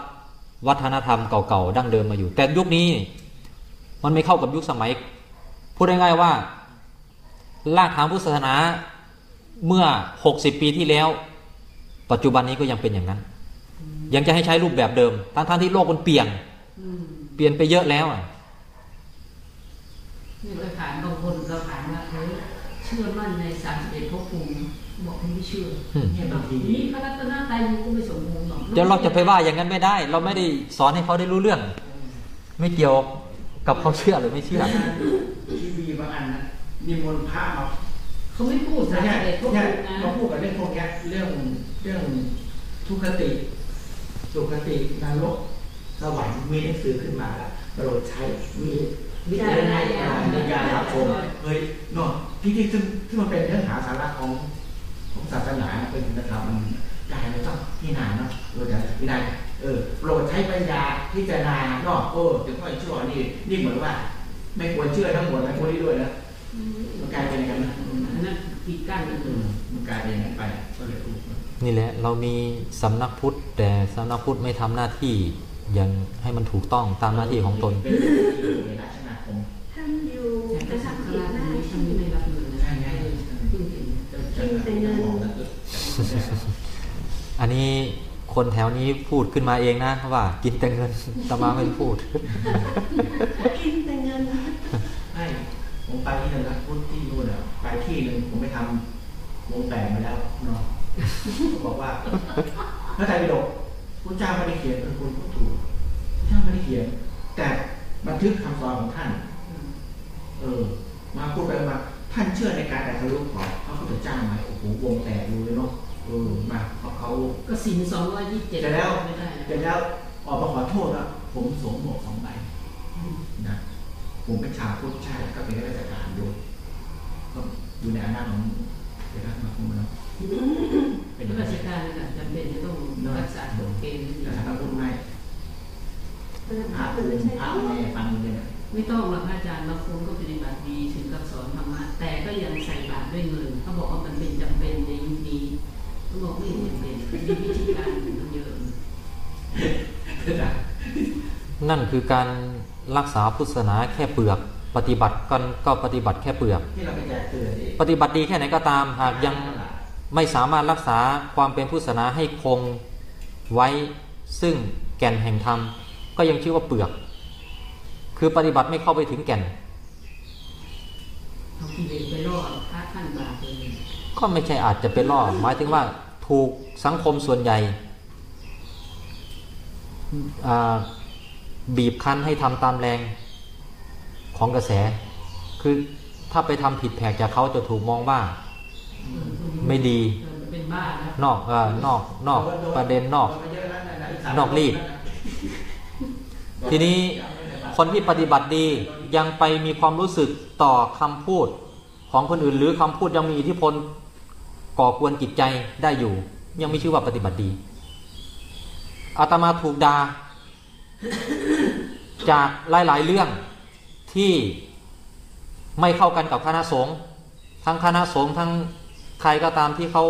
วัฒนธรรมเก่าๆดั้งเดิมมาอยู่ แต่ยุคนี้มันไม่เข้ากับยุคสมัย พูดง่ายๆว่ารากฐานพุทธศาสนาเมื่อ 60 ปีที่แล้ว ปัจจุบันนี้ก็ยังเป็นอย่างนั้น ยังจะให้ใช้รูปแบบเดิม ทั้งๆที่โลกมันเปลี่ยนเปลี่ยนไปเยอะแล้วอะนี่เราถามบางคนเราถามว่า เฮ้ยเชื่อมั่นในสามสิบเอ็ดภพภูมิบอกให้ไม่เชื่ออืมเนี่ยบางทีนี่พระรัตนตรัยมันก็ไม่สมบูรณ์หรอกเดี๋ยวเราจะไปว่าอย่างนั้นไม่ได้ เราไม่ได้สอนให้เขาได้รู้เรื่อง ไม่เกี่ยวกับเขาเชื่อหรือไม่เชื่อที่มีบางอันนะนิมนต์พระมาเขาไม่พูดสามเนี่ยสิบเอ็ดภพเนี่ยภูมินะมาพูดกับเรื่องพวกเนี้ยเรื่องเรื่องทุกขติ สุขตินรกสวรรค์มีหนังสือขึ้นมาแล้วโปรดใช้มีวิจารณญาณในการรับชมเฮ้ยเนาะ ที่ที่ซึ่งซึ่งมันเป็นเนื้อหาสาระของของศาสนาเป็นคุณธรรมมันกายไม่ต้องพิจารณาเนาะโปรดใช้พิจารณาเออโปรดใช้ปัญญาพิจารณาเนาะโอ้ถึงค่อยชั่วนี่นี่เหมือนว่า ไม่ควรเชื่อทั้งหมดนะพวกนี้ด้วยนะมันกลายเป็นอย่างนั้นนะอันนั้นปิดกั้นกันอืมมันกลายเป็นอย่างนั้นไปก็เลยถูกนี่แหละเรามีสำนักพุทธแต่สำนักพุทธไม่ทำหน้าที่อย่างให้มันถูกต้องตามหน้าที่ของตนเป็นอยู่ในลักษณะของ จะจะจะมองแล้วก็อันนี้คนแถวนี้พูดขึ้นมาเองนะว่า กินแต่เงินตมาไม่ได้พูด กินแต่เงินใช่ผมไปที่หนึ่งนะพุทธที่นู่นอะไปที่หนึ่งผมไปทำวงแตกมาแล้วเนาะบอกว่าพระไตรปิฎกพระเจ้าไม่ได้เขียนเป็นคนพูดถูกพระเจ้าไม่ได้เขียน แต่บันทึกคำสอนของท่าน เออ มาพูดไปมา ท่านเชื่อในการตรัสรู้ของพระพุทธเจ้าไหมโอ้โหวงแตกรู้เลยเนาะโอ้ออมาเขาเขาก็สินสองร้อยยี่สิบเจ็ดแต่แล้วไม่ได้แต่แล้วออกมาขอโทษว่าผมสวมหมวกสองใบนะผมเป็นชาวพุทธใช่ก็เป็นข้าราชการด้วยก็อยู่ในอำนาจของเจ้าหน้าที่มาคุมเนาะเป็นราราชชการการน่ะจำเป็นจะต้องรักษากฎเกณฑ์แต่ถ้าพูดไม่เพราะฉะนั้นพระมันคุไม่มใช่พระแม่ฟังเลยเนี่ย ไม่ต้องหรอกพระอาจารย์บางคนก็ปฏิบัติดีถึงกับสอนธรรมะแต่ก็ยังใส่บาตรด้วยเงินเขาบอกว่ามันเป็นจำเป็นในยุคนี้เขาบอกไม่จำเป็นมีวิธีการมันเยอะนั่นคือการรักษาพุทธศาสนาแค่เปลือก ปฏิบัติกันก็ปฏิบัติแค่เปลือกที่เราไปแจกเตือนนี่ปฏิบัติดีแค่ไหนก็ตาม หากยังไม่สามารถรักษาความเป็นพุทธศาสนาให้คงไว้ซึ่งแก่นแห่งธรรมก็ยังชื่อว่าเปลือก คือปฏิบัติไม่เข้าไปถึงแก่นเอากิเลสไปรอดพระท่านบาปเลยก็ไม่ใช่อาจจะเป็นล่อหมายถึงว่าถูกสังคมส่วนใหญ่อ่าบีบคั้นให้ทำตามแรงของกระแส คือถ้าไปทำผิดแผกจากเขาจะถูกมองว่า ไม่ดีเออมันเป็นบ้าแล้วนอกเออนอกนอกประเด็นนอก นอกรีดทีนี้ คนที่ปฏิบัติดียังไปมีความรู้สึกต่อคำพูดของคนอื่น หรือคำพูดยังมีอิทธิพลก่อกวนจิตใจได้อยู่ ยังไม่ชื่อว่าปฏิบัติดีอาตมาถูกดา่าจากหลายๆเรื่องที่ไม่เข้ากันกับคณะสงฆ์ทั้งคณะสงฆ์ทั้งใครก็ตามที่เขา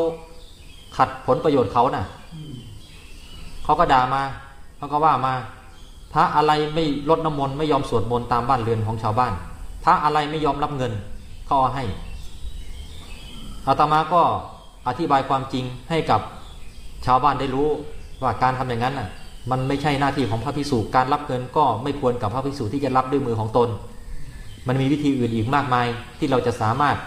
ขัดผลประโยชน์เขาน่ะเขาก็ด่ามาเขาก็ว่ามา พระอะไรไม่ลดน้ำมนต์ไม่ยอมสวดมนต์ตามบ้านเรือนของชาวบ้าน พระอะไรไม่ยอมรับเงินเขาให้อาตมาก็อธิบายความจริงให้กับชาวบ้านได้รู้ว่าการทำอย่างนั้นน่ะมันไม่ใช่หน้าที่ของพระภิกษุการรับเงินก็ไม่ควรกับพระภิกษุที่จะรับด้วยมือของตน มันมีวิธีอื่นอีกมากมายที่เราจะสามารถ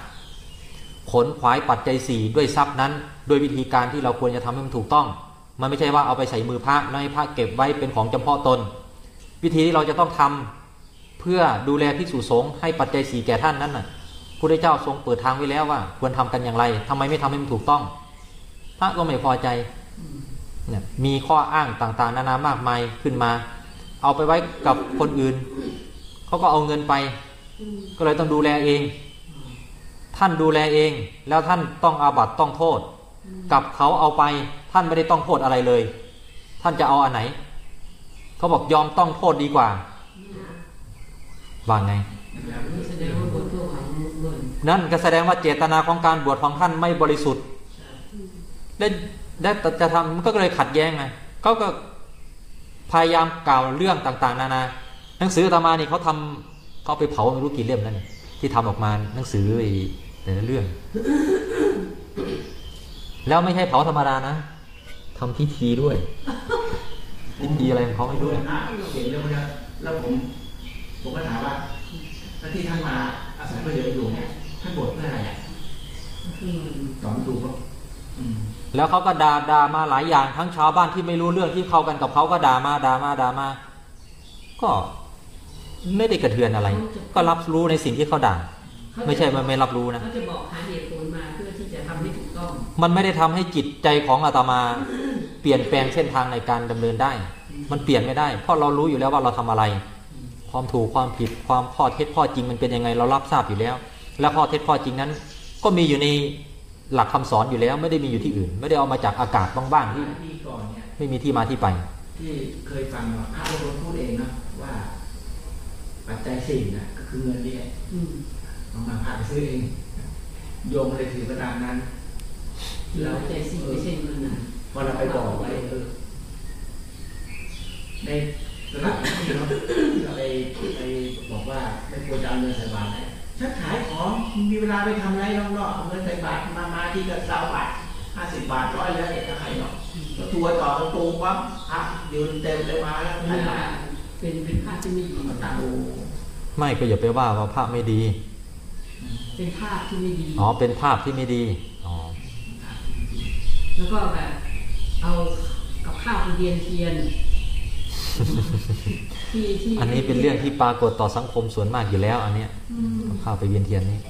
ขนขวายปัจจัยสี่ด้วยทรัพย์นั้น ด้วยวิธีการที่เราควรจะทำให้มันถูกต้อง มันไม่ใช่ว่าเอาไปใส่มือพระแล้วให้พระเก็บไว้เป็นของจำเพาะตน วิธีที่เราจะต้องทำเพื่อดูแลภิกษุสงฆ์ให้ปัจจัยสีแก่ท่านนั้นน่ะพระเจ้าทรงเปิดทางไว้แล้วว่า ควรทำกันอย่างไรทำไมไม่ทำให้มันถูกต้อง พระก็ไม่พอใจเนี่ยมีข้ออ้างต่างๆ นานามากมายขึ้นมา เอาไปไว้กับคนอื่นเขาก็เอาเงินไป ก็เลยต้องดูแลเอง ท่านดูแลเอง แล้วท่านต้องอาบัตต้องโทษ กับเขาเอาไปท่านไม่ได้ต้องโทษอะไรเลย ท่านจะเอาอันไหน เขาบอกยอมต้องโทษดีกว่าว่าไง นั่นก็แสดงว่าเจตนาของการบวชของท่านไม่บริสุทธิ์ได้ได้จะทำมันก็เลยขัดแย้งไงเขาก็พยายามกล่าวเรื่องต่างๆ นานา หนังสืออาตมานี่เขาทำเขาเอาไปเผาไม่รู้กี่เล่มแล้วนั่ที่ทำออกมาหนังสือไอ้แต่ละเรื่อง แล้วไม่ใช่เผาธรรมดานะทำพิธีด้วย พิธีอะไรของเขาไม่รู้ด้วยนะนะเห็นเรื่องนี้แล้วผมผมก็ถามว่าแล้วที่ท่านมาอาศัยพระเดชพระอยู่เนี่ยท่านบวชเพื่ออะไรอะคือตอบไม่ถูกครับอืมแล้วเขาก็ด่าด่ามาหลายอย่างทั้งชาวบ้านที่ไม่รู้เรื่องที่เข้ากันกับเขาก็ด่ามาด่ามาด่ามา ก็ไม่ได้กระเทือนอะไร ก็รับรู้ในสิ่งที่เขาด่าไม่ใช่มันไม่รับรู้นะเขาจะบอกหาเหตุผลมาเพื่อที่จะทำให้ถูกต้อง มันไม่ได้ทำให้จิตใจของอาตมา เปลี่ยนแปลงเส้นทางในการดำเนินได้ มันเปลี่ยนไม่ได้ เพราะเรารู้อยู่แล้วว่าเราทำอะไร ความถูกความผิดความข้อเท็จข้อจริงมันเป็นยังไงเรารับทราบอยู่แล้ว และข้อเท็จข้อจริงนั้น ก็มีอยู่ในหลักคำสอนอยู่แล้ว ไม่ได้มีอยู่ที่อื่น ไม่ได้เอามาจากอากาศบ้างๆที่ที่ก่อนเนี่ยไม่มีที่มาที่ไป ที่เคยฟังว่าพระบรมพูดเองนะว่าปัจจัยสี่นะก็คือเงินนี่แหละอืมเอามาพาไปซื้อเองโยมเลยถือประดามนั้นเราใจสิ่งไม่ใช่เงินนะ พอเราไปบอกไว้เออในตลาดที่เนาะเราไปไปบอกว่าไม่ควรจะเอาเงินใส่บาตรนะฉันขายของมีเวลาไปทำอะไรนอกๆเอาเงินใส่บาตรมามาที่กระเป๋าบาทห้าสิบบาทร้อยแล้วเนี่ยจะขายเนาะก็ทัวร์ต่อตรงตูมปั๊บพระยืนเต็มเลยมาแล้วเวขายลาบาทเป็นเป็นภาพที่ไม่ดีมาตามดูไม่ก็อย่าไปว่าว่าภาพไม่ดี เป็นภาพที่ไม่ดี อ๋อ เป็นภาพที่ไม่ดี อ๋อ แล้วก็แบบ เอากับข้าวไปเรียนเทียนที่ที่อันนี้เป็นเรื่องที่ปรากฏต่อสังคมส่วนมากอยู่แล้ว อันเนี้ยอืมกับข้าวไปเวียนเทียนนี่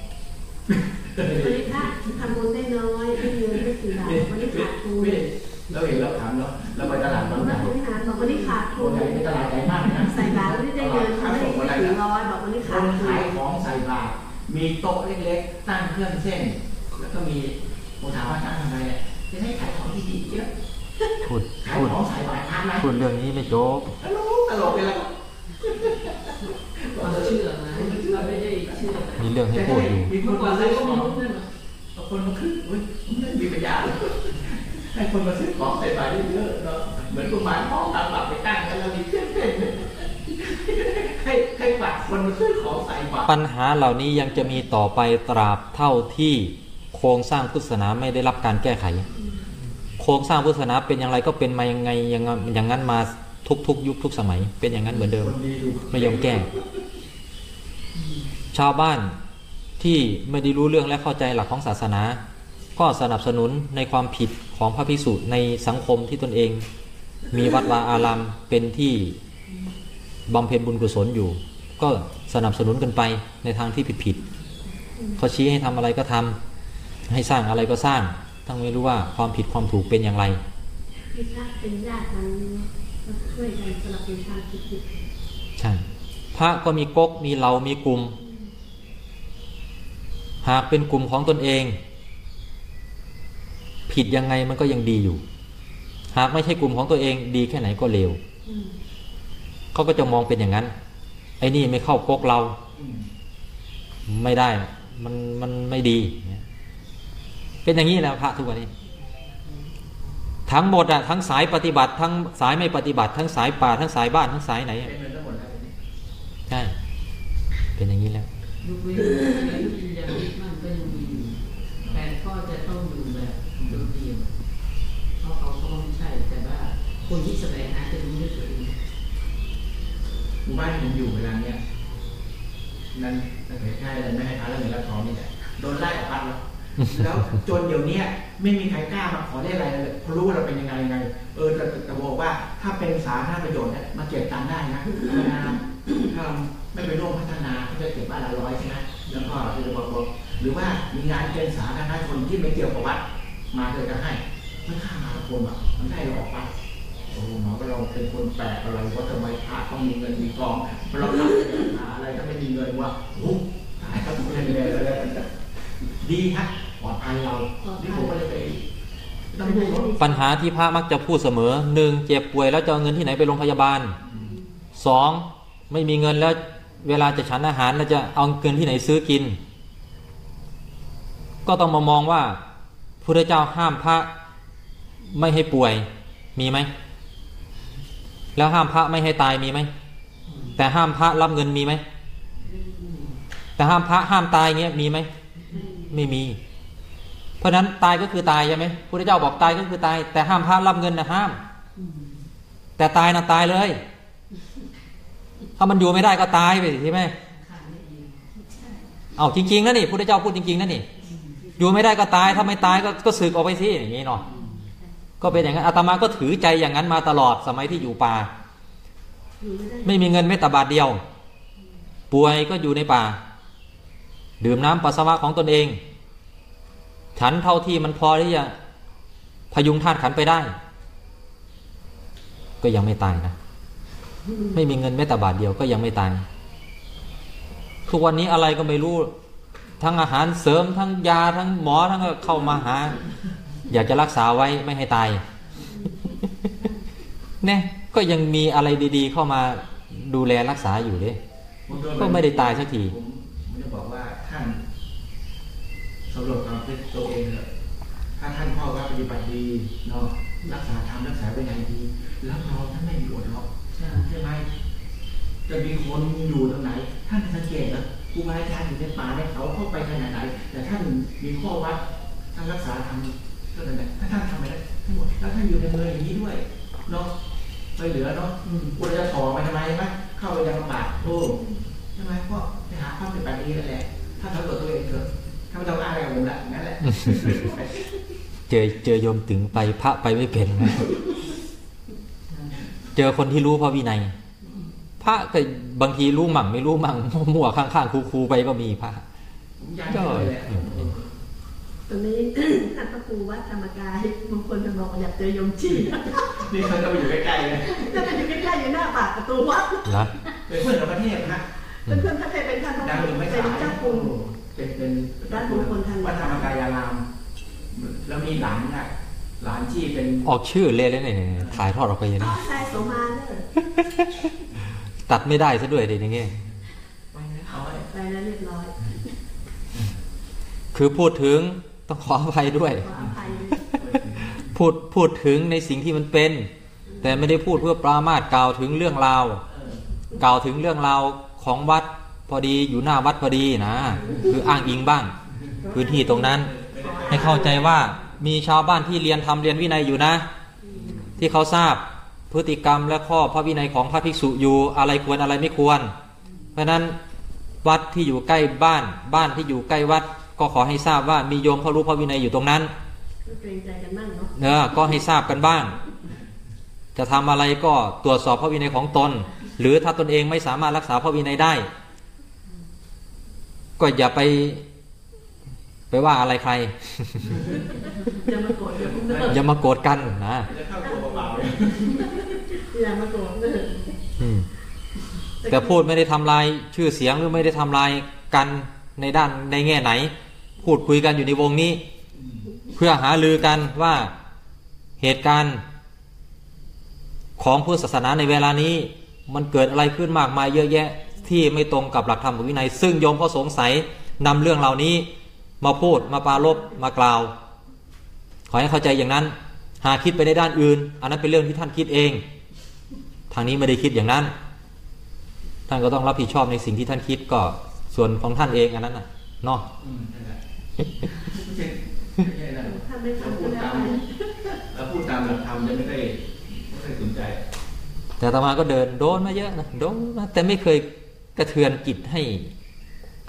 อันนี้ถ้าทำบุญได้น้อยได้เงินไม่กี่บาทวันนี้ขาดทุนพี่เราเห็นเราถามเนาะเราไปตลาดบางใหญ่บริหารบอกวันนี้ขาดทุบางนใหญ่เป็นตลาดใหญ่มากนะใส่บาตรไม่ได้เงินเขาไม่ได้ถึงร้อยบอกวันนี้คขาดนทุขายนของใส่บาตรมีโต๊ะเล็กๆตั้งเครื่องเส้น แล้วก็มีผมถามว่าตั้งทำไมเนี่ยจะได้ขายของดีๆเยอะ พูดขายพูดของใส่บาตรทานไหมพูดเรื่องนี้ไม่จบตลกตลกเลยละความเชื่อนะเราไม่ได้เชื่อมีเรื่องให้พูดอยู่มีคเมื่นอก่อมานเราซื้อก็ขมีองรูปนั่นเหรอเอาคนมาขึ้นอุ้ยไม่มีปัญญาเลยให้คนมาซื้อของใส่บาตรเยอะๆเนาะเหมือนกุมารทองตามบาตรไปตั้งกันแล้วมีเครื่องเส้นให้ให้ฝากคนมาซื้อของใส่บาตรปัญหาเหล่านี้ยังจะมีต่อไปตราบเท่าที่โครงสร้างพุทธศาสนาไม่ได้รับการแก้ไข โครงสร้างพุทธศาสนาเป็นอย่างไรก็เป็นมายังไงอย่างอย่างนั้นมาทุกทุกยุคทุกสมัย เป็นอย่างนั้นเหมือนเดิมไม่ยอมแก้ชาวบ้านที่ไม่ได้รู้เรื่องและเข้าใจหลักของศาสนา ก็สนับสนุนในความผิดของพระภิกษุในสังคมที่ตนเอง มีวัดวาอารามเป็นที่บำเพ็ญบุญกุศลอยู่ ก็สนับสนุนกันไปในทางที่ผิดผิดๆเขาชี้ให้ทำอะไรก็ทำให้สร้างอะไรก็สร้าง ทั้งไม่รู้ว่าความผิดความถูกเป็นอย่างไรที่พระเป็นญาติกันช่วยกันสลับเป็นทางคิดผิดใช่พระก็มีก๊กมีเรามีกลุ่ม หากเป็นกลุ่มของตนเอง ผิดยังไงมันก็ยังดีอยู่ หากไม่ใช่กลุ่มของตัวเองดีแค่ไหนก็เลวเขาก็จะมองเป็นอย่างนั้น ไอ้นี่ไม่เข้าก๊กเรา ไม่ได้ มันมันไม่ดีเเป็นอย่างนี้แหล้วพระทุกวันนี้ ทั้งหมดอะทั้งสายปฏิบัติ ทั้งสายไม่ปฏิบัติ ทั้งสายป่าทั้งสายบ้านทั้งสายไหนอะเป็นเงินทั้งหมดแล้วเนี่ยใช่เป็นอย่างนี้แล้วยุควิทยายุคยังมันก็ยังมีอยู่แต่ก็จะต้องดูแบบดูเดียวเพราะเขาก็ไม่ใช่แต่ว่าคนที่แสดงอาจจะรู้ด้วยตัวเองหมู่บ้านที่ผมอยู่เวลาเนี้ยนั่นใกล้ๆเลยไม่ให้พาเรื่องเงินรับทองนี่แหละโดนไล่ออกพัดแล้ว แล้วจนเดี๋ยวนี้ไม่มีใครกล้ามาขอได้อะไรเลยเพราะรู้ว่าเราเป็นยังไงยังไง เออแต่แต่บอกว่าถ้าเป็นสาธารณประโยชน์เนี่ยมาเก็บตังได้นะธรรมดาถ้าไม่ไปร่วมพัฒนาก็จะเก็บบ้านละร้อยใช่ไหมแล้วก็จะบอกว่าหรือว่ามีงานเป็นสาธารณชนที่ไม่เกี่ยวกับวัดมาเลยจะให้ไม่ค่ามาคนอะมันได้ออกไปโอ้หมอก็เราเป็นคนแปลกอะไรว่าทำไมพระต้องมีเงินมีกองเราทำแต่หาอะไรก็ไม่มีเงินว่าโอ้ตายก็ต้องเงินเลยเลย ดีฮะปลอดภัยเราที่ผมก็เลยไปต้องดูรถปัญหาที่พระมักจะพูดเสมอหนึ่งเจ็บป่วยแล้วจะเอาเงินที่ไหนไปโรงพยาบาลสองไม่มีเงินแล้วเวลาจะฉันอาหารแล้วจะเอาเงินที่ไหนซื้อกิน ก็ต้องมามองว่าพระเจ้าห้ามพระไม่ให้ป่วยมีไหมแล้วห้ามพระไม่ให้ตายมีไหมแต่ห้ามพระรับเงินมีไหมแต่ห้ามพระห้ามตายเงี้ยมีไหม ไม่มี เพราะฉะนั้นตายก็คือตายใช่ไหมพระเจ้าบอกตายก็คือตาย แต่ห้ามพระรับเงินนะห้าม แต่ตายนะตายเลย ถ้ามันอยู่ไม่ได้ก็ตายไปใช่ไหมเอาจริงๆนะนี่พระเจ้าพูดจริงๆนะนี่ อยู่ไม่ได้ก็ตายถ้าไม่ตายก็ก็สึกออกไปสิอย่างนี้เนาะก็เป็นอย่างนั้นอาตมาก็ถือใจอย่างนั้นมาตลอดสมัยที่อยู่ป่า ไม่มีเงินแม้แต่บาทเดียว ป่วยก็อยู่ในป่า ดื่มน้ำปัสสาวะของตนเอง ฉันเท่าที่มันพอที่จะพยุงธาตุขันไปได้ ก็ยังไม่ตายนะ ไม่มีเงินแม้แต่บาทเดียวก็ยังไม่ตาย ทุกวันนี้อะไรก็ไม่รู้ ทั้งอาหารเสริมทั้งยาทั้งหมอทั้งเข้ามาหา อยากจะรักษาไว้ไม่ให้ตายเนี่ยก็ยังมีอะไรดี ๆ เข้ามาดูแลรักษาอยู่เด้ก็ไม่ได้ตายสักทีผมจะบอกว่า สำรวจความคิดตัวเองเถอะถ้าท่านพ่อว่าปฏิบัติดีเนาะรักษาธรรมรักษาวินัยดีแล้วเราท่านไม่มีอดหรอกใช่ไหมจะมีคนอยู่ตรงไหน ท่านสังเกตนะครูบาอาจารย์อยู่ในป่าในเขาเข้าไปขนาดไหน แต่ท่านมีข้อวัดท่านรักษาธรรมก็นั่นแหละถ้าท่านทำไปได้ทั้งหมดแล้วท่านอยู่ในเมืองอย่างนี้ด้วยเนาะไม่เหลือเนาะอุจะถอไปทำไมใช่ไหมเข้าไปยังลำบากโอ้ใช่ไหมก็ไปหาความเป็นแบบนี้นั่นแหละ ถ้าทำตัวตัวเองเถอะ ถ้าไม่ต้องอ้างอะไรกับผมละนั่นแหละ เจอเจอโยมถึงไปพระไปไม่เป็นนะเจอคนที่รู้พระวินัย พระก็บางทีรู้มั่งไม่รู้มั่งมั่วข้างๆครูๆไปก็มีพระผมย้ายไปเลยแหละตรงนี้ท่านพระครูวัดธรรมกายบางคนจะบอกว่าอยากเจอยมจีนี่เขาจะไปอยู่ใกล้ๆเลยจะไปอยู่ใกล้ๆอยู่หน้าปากประตูวัดนะเป็นเพื่อนกับประเทศนะเป็นเพื่อนพระเทพเป็นท่านพระดังอยู่ไม่เป็ขานยเจ้าคุณ เป็นเป็นวัดมงคลธัญญาวัดธรรมกายาราม แล้วมีหลานน่ะหลานที่เป็นออกชื่อเลยเลยเนี่ยถ่ายทอดออกไปอย่างอ๋อนี้ใช่โสมาเนอะตัดไม่ได้ซะด้วยเดี๋ยวนี้ไปนะเอาไว้ไปแล้วเรียบร้อยคือพูดถึงต้องขออภัยด้วยขออภัยพูดพูดถึงในสิ่งที่มันเป็น แต่ไม่ได้พูดเพื่อปรามาสกล่าวถึงเรื่องราวเออกล่าวถึงเรื่องราวของวัดพ อดีอยู่หน้าวัดพอดีนะ คืออ้างอิงบ้าง พื้นที่ตรงนั้น ให้เข้าใจว่ามีชาวบ้านที่เรียนทำเรียนวินัยอยู่นะ ที่เขาทราบพฤติกรรมและข้อพระวินัยของพระภิกษุอยู่อะไรควรอะไรไม่ควร เพราะฉะนั้นวัดที่อยู่ใกล้บ้านบ้านที่อยู่ใกล้วัด ก็ขอให้ทราบว่ามีโยมเขารู้พระวินัยอยู่ตรงนั้นก็เกรงใจกันบ้างเนาะเนอะก็ให้ทราบกันบ้าง จะทำอะไรก็ตรวจสอบพระวินัยของตน หรือถ้าตนเองไม่สามารถรักษาพระวินัยได้ ก็อย่าไป ไปว่าอะไรใคร อย่ามาโกรธอย่าเพิ่งเลิกอย่ามาโกรธกันนะจะเข้าตัวเปล่าๆเลยอย่ามาโกรธเลิกอืมแต่พูดไม่ได้ทำลายชื่อเสียงหรือไม่ได้ทำลายกันในด้านในแง่ไหน พูดคุยกันอยู่ในวงนี้ เพื่อหาลือกันว่าเหตุการณ์ของพุทธศาสนาในเวลานี้ มันเกิดอะไรขึ้นมากมายเยอะแยะ ที่ไม่ตรงกับหลักธรรมของวินัย ซึ่งโยมก็สงสัยนำเรื่องเหล่านี้มาพูดมาปรารบมากล่าว ขอให้เข้าใจอย่างนั้น หากคิดไปในด้านอื่น อันนั้นเป็นเรื่องที่ท่านคิดเอง ทางนี้ไม่ได้คิดอย่างนั้น ท่านก็ต้องรับผิดชอบในสิ่งที่ท่านคิดก็ส่วนของท่านเองอันนั้นน่ะเนาะอืมนั่นแหละไม่ใช่ไม่ใช่นั่นถ้าไม่เราทำพูก็ดแล้วตามไปเราพูดตามหลักธรรมจะไม่ได้ไม่ได้สนใจ แต่อาตมาก็เดินโดนมาเยอะนะโดนมาแต่ไม่เคย กระเทือนจิตให้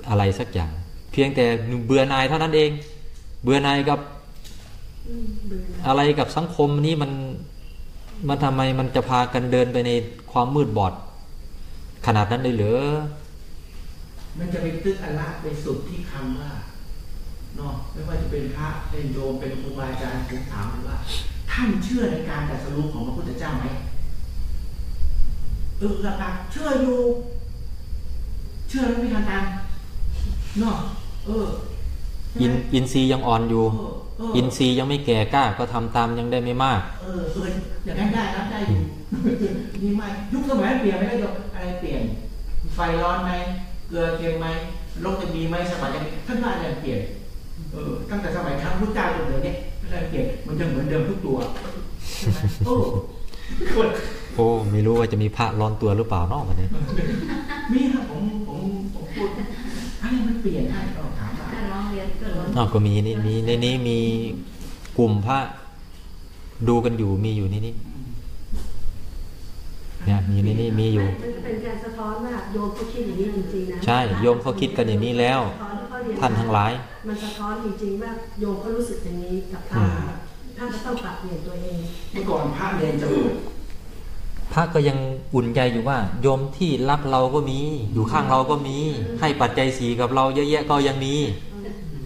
อะไรสักอย่าง เพียงแต่เบื่อหน่ายเท่านั้นเอง เบื่อหน่ายกับอะไรกับสังคมนี้มันมันทำไมมันจะพากันเดินไปในความมืดบอด ขนาดนั้นเลยเหรอมันจะไปตึกอัลละไปสุดที่คำว่าเนาะไม่ว่าจะเป็นพระเป็นโยมเป็นครูบาอาจารย์ผมถามว่า ท่านเชื่อในการตรัสรู้ของพระพุทธเจ้าไหมเออหลักๆเชื่ออยู่ ชื่อแล้วไม่ทันตังเนาะเออใช่อินไหมอินทรีย์ยังอ่อนอยู่เออเอออินทรีย์ยังไม่แก่กล้าก็ทำตามยังได้ไม่มาก เออเอออย่างนั้นได้รับได้อยู่นี่ไม่ยุคสมัยเปลี่ยนไม่ได้หรอกอะไรเปลี่ยน ไฟร้อนไหมเกลือเค็มไหมโรคจะมีไหมสมัยนี้ท่านว่าอะไรเปลี่ยนเออตั้งแต่สมัยครั้งพุทธเจ้าจนถึงเนี่ยอะไรเปลี่ยนมันจะเหมือนเดิมทุกตัวใช่ไหมโอ้คน โอ้ไม่รู้ว่าจะมีพระร้อนตัวหรือเปล่าเนอกวันนี้มีครับผมผมผมพูดอะไรมันเปลี่ยนได้ก็ถามว่าถ้าร้องเรียนก็ร้องอ้าวก็มีนี่มีในนี้มีกลุ่มพระดูกันอยู่มีอยู่นี่นี่เนี่ยมีในนี้มีอยู่มันเป็นการสะท้อนว่าโยมเขาคิดอย่างนี้จริงๆนะใช่โยมเขาคิดกันอย่างนี้แล้วสะท้อนที่เขาเรียท่านทั้งหลาย มันสะท้อนจริงๆว่าโยมเขารู้สึกอย่างนี้กับท่านท่านก็ต้องปรับเปลี่ยนตัวเองเมื่อก่อนพระเรียนจะบวช พระก็ยังอุ่นใจอยู่ว่า โยมที่รักเราก็มี อยู่ข้างเราก็มี ให้ปัจจัยสีกับเราเยอะแยะก็ยังมี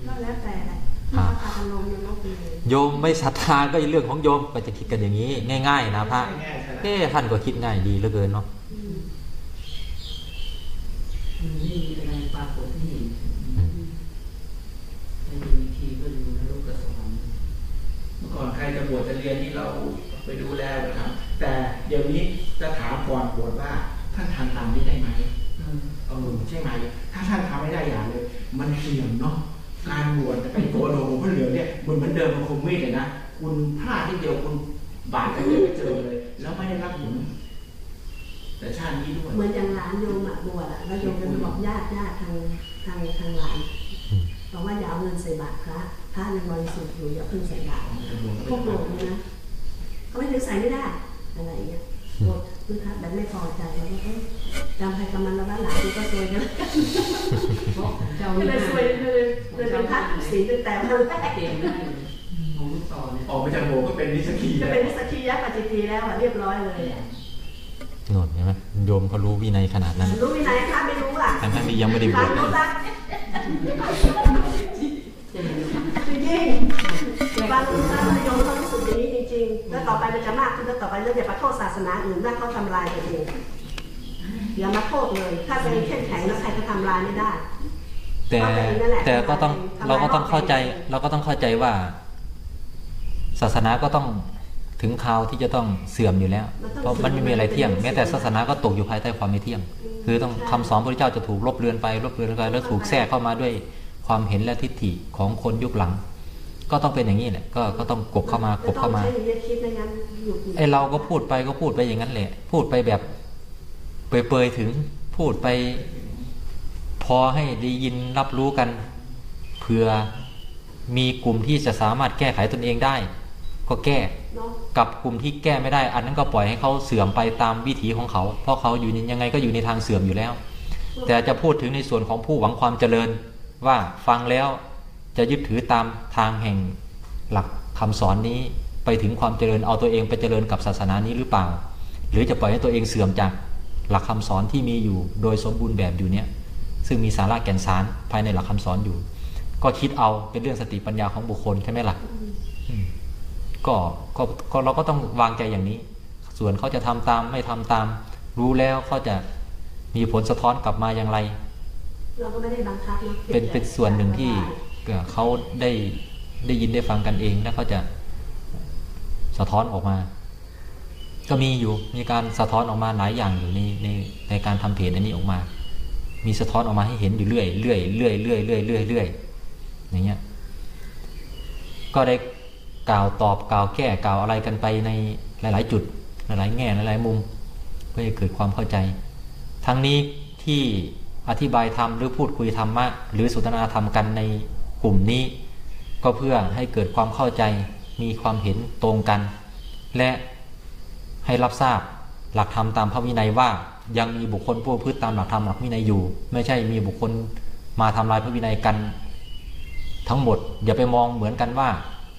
ก็แล้วแต่แหละอ่าพระอารมณ์ยังต้องเปลี่ยนโยมไม่ศรัทธาก็เรื่องของโยมก็จะคิดกันอย่างนี้ ง่าย ๆ นะพระง่ายๆใช่ไหมเอ๊ะท่านก็คิดง่ายดีเหลือเกินเนาะอืมมันไม่มีอะไรปรากฏที่เห็นอืมไม่มีวิธีก็ดูนรกกับสวรรค์เมื่อก่อนใครจะบวชจะเรียนนี่เราไปดูแลนะครับ แต่เดี๋ยวนี้จะถามก่อนบวชว่า ท่านทำตามนี้ได้ไหมเออเออใช่ไหม ถ้าท่านทำไม่ได้อย่างเลย มันเสี่ยงเนาะการบวชจะเป็นโกโลหลวงพ่อเหลืองเนี่ยมันเหมือนเดิมมันคงไม่เลยนะคุณพลาดนิดเดียวคุณบาดกันเดียวไปเจอเลย แล้วไม่ได้รับผลแต่ชาตินี้ด้วยเหมือนอย่างหลานโยมอะบวชอะแล้วโยมจะไปบอกญาติญาติทางทางทางหลานบอกว่าอย่าเอาเงินใส่บาตรพระพระยังบริสุทธิ์อยู่อย่าเพิ่งใส่บาตรพวกโยมเนี่ยนะเขาไม่ถึงใส่ไม่ได้ อะไรเงี้ยโกรธคือพระแบบไม่พอใจแล้วก็เอ๊ะกรรมใครกรรมมันแล้วบ้านหลานกูก็ซวยกันเพราะของเจ้าก็นี่เลยซวยเลยเลยเป็นพระศีลตั้งแต่วันแรกเปลี่ยนได้เลยของลูกต่อเนี่ยออกมาจากโบสถ์ก็เป็นนิสกีจะแล้วเป็นนิสกียะปัจจิตีแล้วอะเรียบร้อยเลยอะโน่นเห็นไหมโยมเขารู้วินัยขนาดนั้น รู้วินัยพระไม่รู้อะทั้งๆที่ยังไม่ได้บพระวชรู้ละ จะเห็นจริงแกล้บางบางโยมเขารู้สึกอย่างนี้จริงๆ แล้วต่อไปมันจะมากขึ้นแล้วต่อไปเรื่องอย่ามาโทษศาสนาอื่นว่าเขาทำลายตัวเองอย่ามาโทษเลย ถ้าตัวเองเข้มแข็งแล้วใครก็ทำลายไม่ได้ แต่เอาแต่เองนั่นแหละแต่ก็ต้องทำลายเราก็ต้องเข้าใจทำลายเราก็ต้องเข้าใจว่า ศาสนาก็ต้องถึงคราวที่จะต้องเสื่อมอยู่แล้ว เพราะมันไม่มีอะไรเที่ยง แม้แต่ศาสนาก็ตกอยู่ภายใต้ความไม่เที่ยง คือต้องคำสอนพระเจ้าจะถูกลบเลือนไปลบเลือนไปแล้วถูกแทรกเข้ามาด้วย ความเห็นและทิฏฐิของคนยุคหลัง ก็ต้องเป็นอย่างนี้แหละก็ก็ต้องกบเข้ามากบเข้ามาจะต้องใช้อย่างนี้คิดไม่งั้นอยู่ยู่ไอเราก็พูดไปก็พูดไปอย่างนั้นแหละพูดไปแบบเปรยๆถึงพูดไป พอให้ได้ยินรับรู้กันเผื่อมีกลุ่มที่จะสามารถแก้ไขตนเองได้ ก็แก้เนาะกับกลุ่มที่แก้ไม่ได้ อันนั้นก็ปล่อยให้เขาเสื่อมไปตามวิถีของเขา เพราะเขาอยู่ในยังไงก็อยู่ในทางเสื่อมอยู่แล้ว แต่จะพูดถึงในส่วนของผู้หวังความเจริญ ว่าฟังแล้วจะยึดถือตามทางแห่งหลักคำสอนนี้ไปถึงความเจริญเอาตัวเองไปเจริญกับศาสนานี้หรือเปล่า หรือจะปล่อยให้ตัวเองเสื่อมจากหลักคำสอนที่มีอยู่โดยสมบูรณ์แบบอยู่เนี้ยซึ่งมีสาระแก่นสารภายในหลักคำสอนอยู่ ก็คิดเอาเป็นเรื่องสติปัญญาของบุคคลใช่ไหมล่ะก็ก็ก็เราก็ต้องวางใจอย่างนี้ ส่วนเขาจะทำตามไม่ทำตาม รู้แล้วเขาจะมีผลสะท้อนกลับมาอย่างไร เราก็ไม่ได้บังคับนะเป็นเป็นส่วนหนึ่งที่เขาได้ได้ยินได้ฟังกันเองแล้วเขาจะสะท้อนออกมา ก็มีอยู่มีการสะท้อนออกมาหลายอย่างอยู่ในในในการทำเพจอันนี้ออกมา มีสะท้อนออกมาให้เห็นอยู่เรื่อยเรื่อยเรื่อยเรื่อยเรื่อยเรื่อยเรื่อยอย่างเงี้ยก็ได้กล่าวตอบกล่าวแก้กล่าวอะไรกันไปในหลาย ๆ จุดหลายๆแง่หลายๆมุม เพื่อให้เกิดความเข้าใจ ทั้งนี้ที่ อธิบายธรรมหรือพูดคุยธรรมะหรือสนทนาธรรมกันในกลุ่มนี้ ก็เพื่อให้เกิดความเข้าใจมีความเห็นตรงกัน และให้รับทราบหลักธรรมตามพระวินัยว่ายังมีบุคคลผู้พฤติตามหลักธรรมหลักวินัยอยู่ ไม่ใช่มีบุคคลมาทำลายพระวินัยกัน ทั้งหมดอย่าไปมองเหมือนกันว่า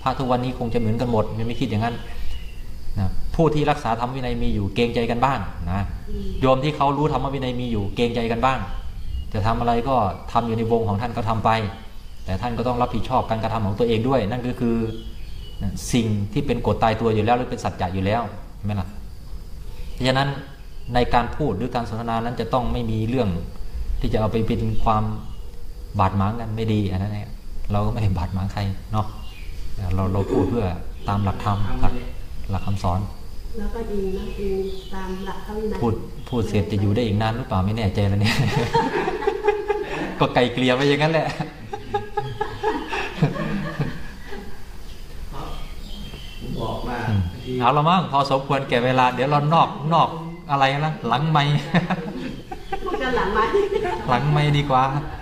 พระทุกวันนี้คงจะเหมือนกันหมดไม่ไม่คิดอย่างนั้นนะผู้ที่รักษาธรรมวินัยมีอยู่เกรงใจกันบ้างนะโยมที่เขารู้ธรรมวินัยมีอยู่เกรงใจกันบ้าง จะทำอะไรก็ทำอยู่ในวงของท่านก็ทำไป แต่ท่านก็ต้องรับผิดชอบการกระทำของตัวเองด้วย นั่นก็คือสิ่งที่เป็นกฎตายตัวอยู่แล้วหรือเป็นสัจจะอยู่แล้วใช่ไหมล่ะเพราะฉะนั้นในการพูดหรือการสนทนานั้นจะต้องไม่มีเรื่องที่จะเอาไปเป็นความบาดหมางกันไม่ดีอันนั้นเองเราก็ไม่ได้บาดหมางใครเนาะเราเราพูดเพื่อตามหลักธรรมหลักหลักคำสอน แล้วก็อิงนะอิงตามหลักพระวินัยพูดพูดเสร็จจะอยู่ได้อีกนานหรือเปล่าไม่แน่ใจแล้วเนี่ย ก็ไกลเกลี่ยไปอย่างนั้นแหละผมบอกว่าอืมบางทีเอาละมั้งพอสมควรแก่เวลา เดี๋ยวเรานอกนอกอะไรนะหลังไม่พูดกันหลังไหมหลังไม่ดีกว่าเ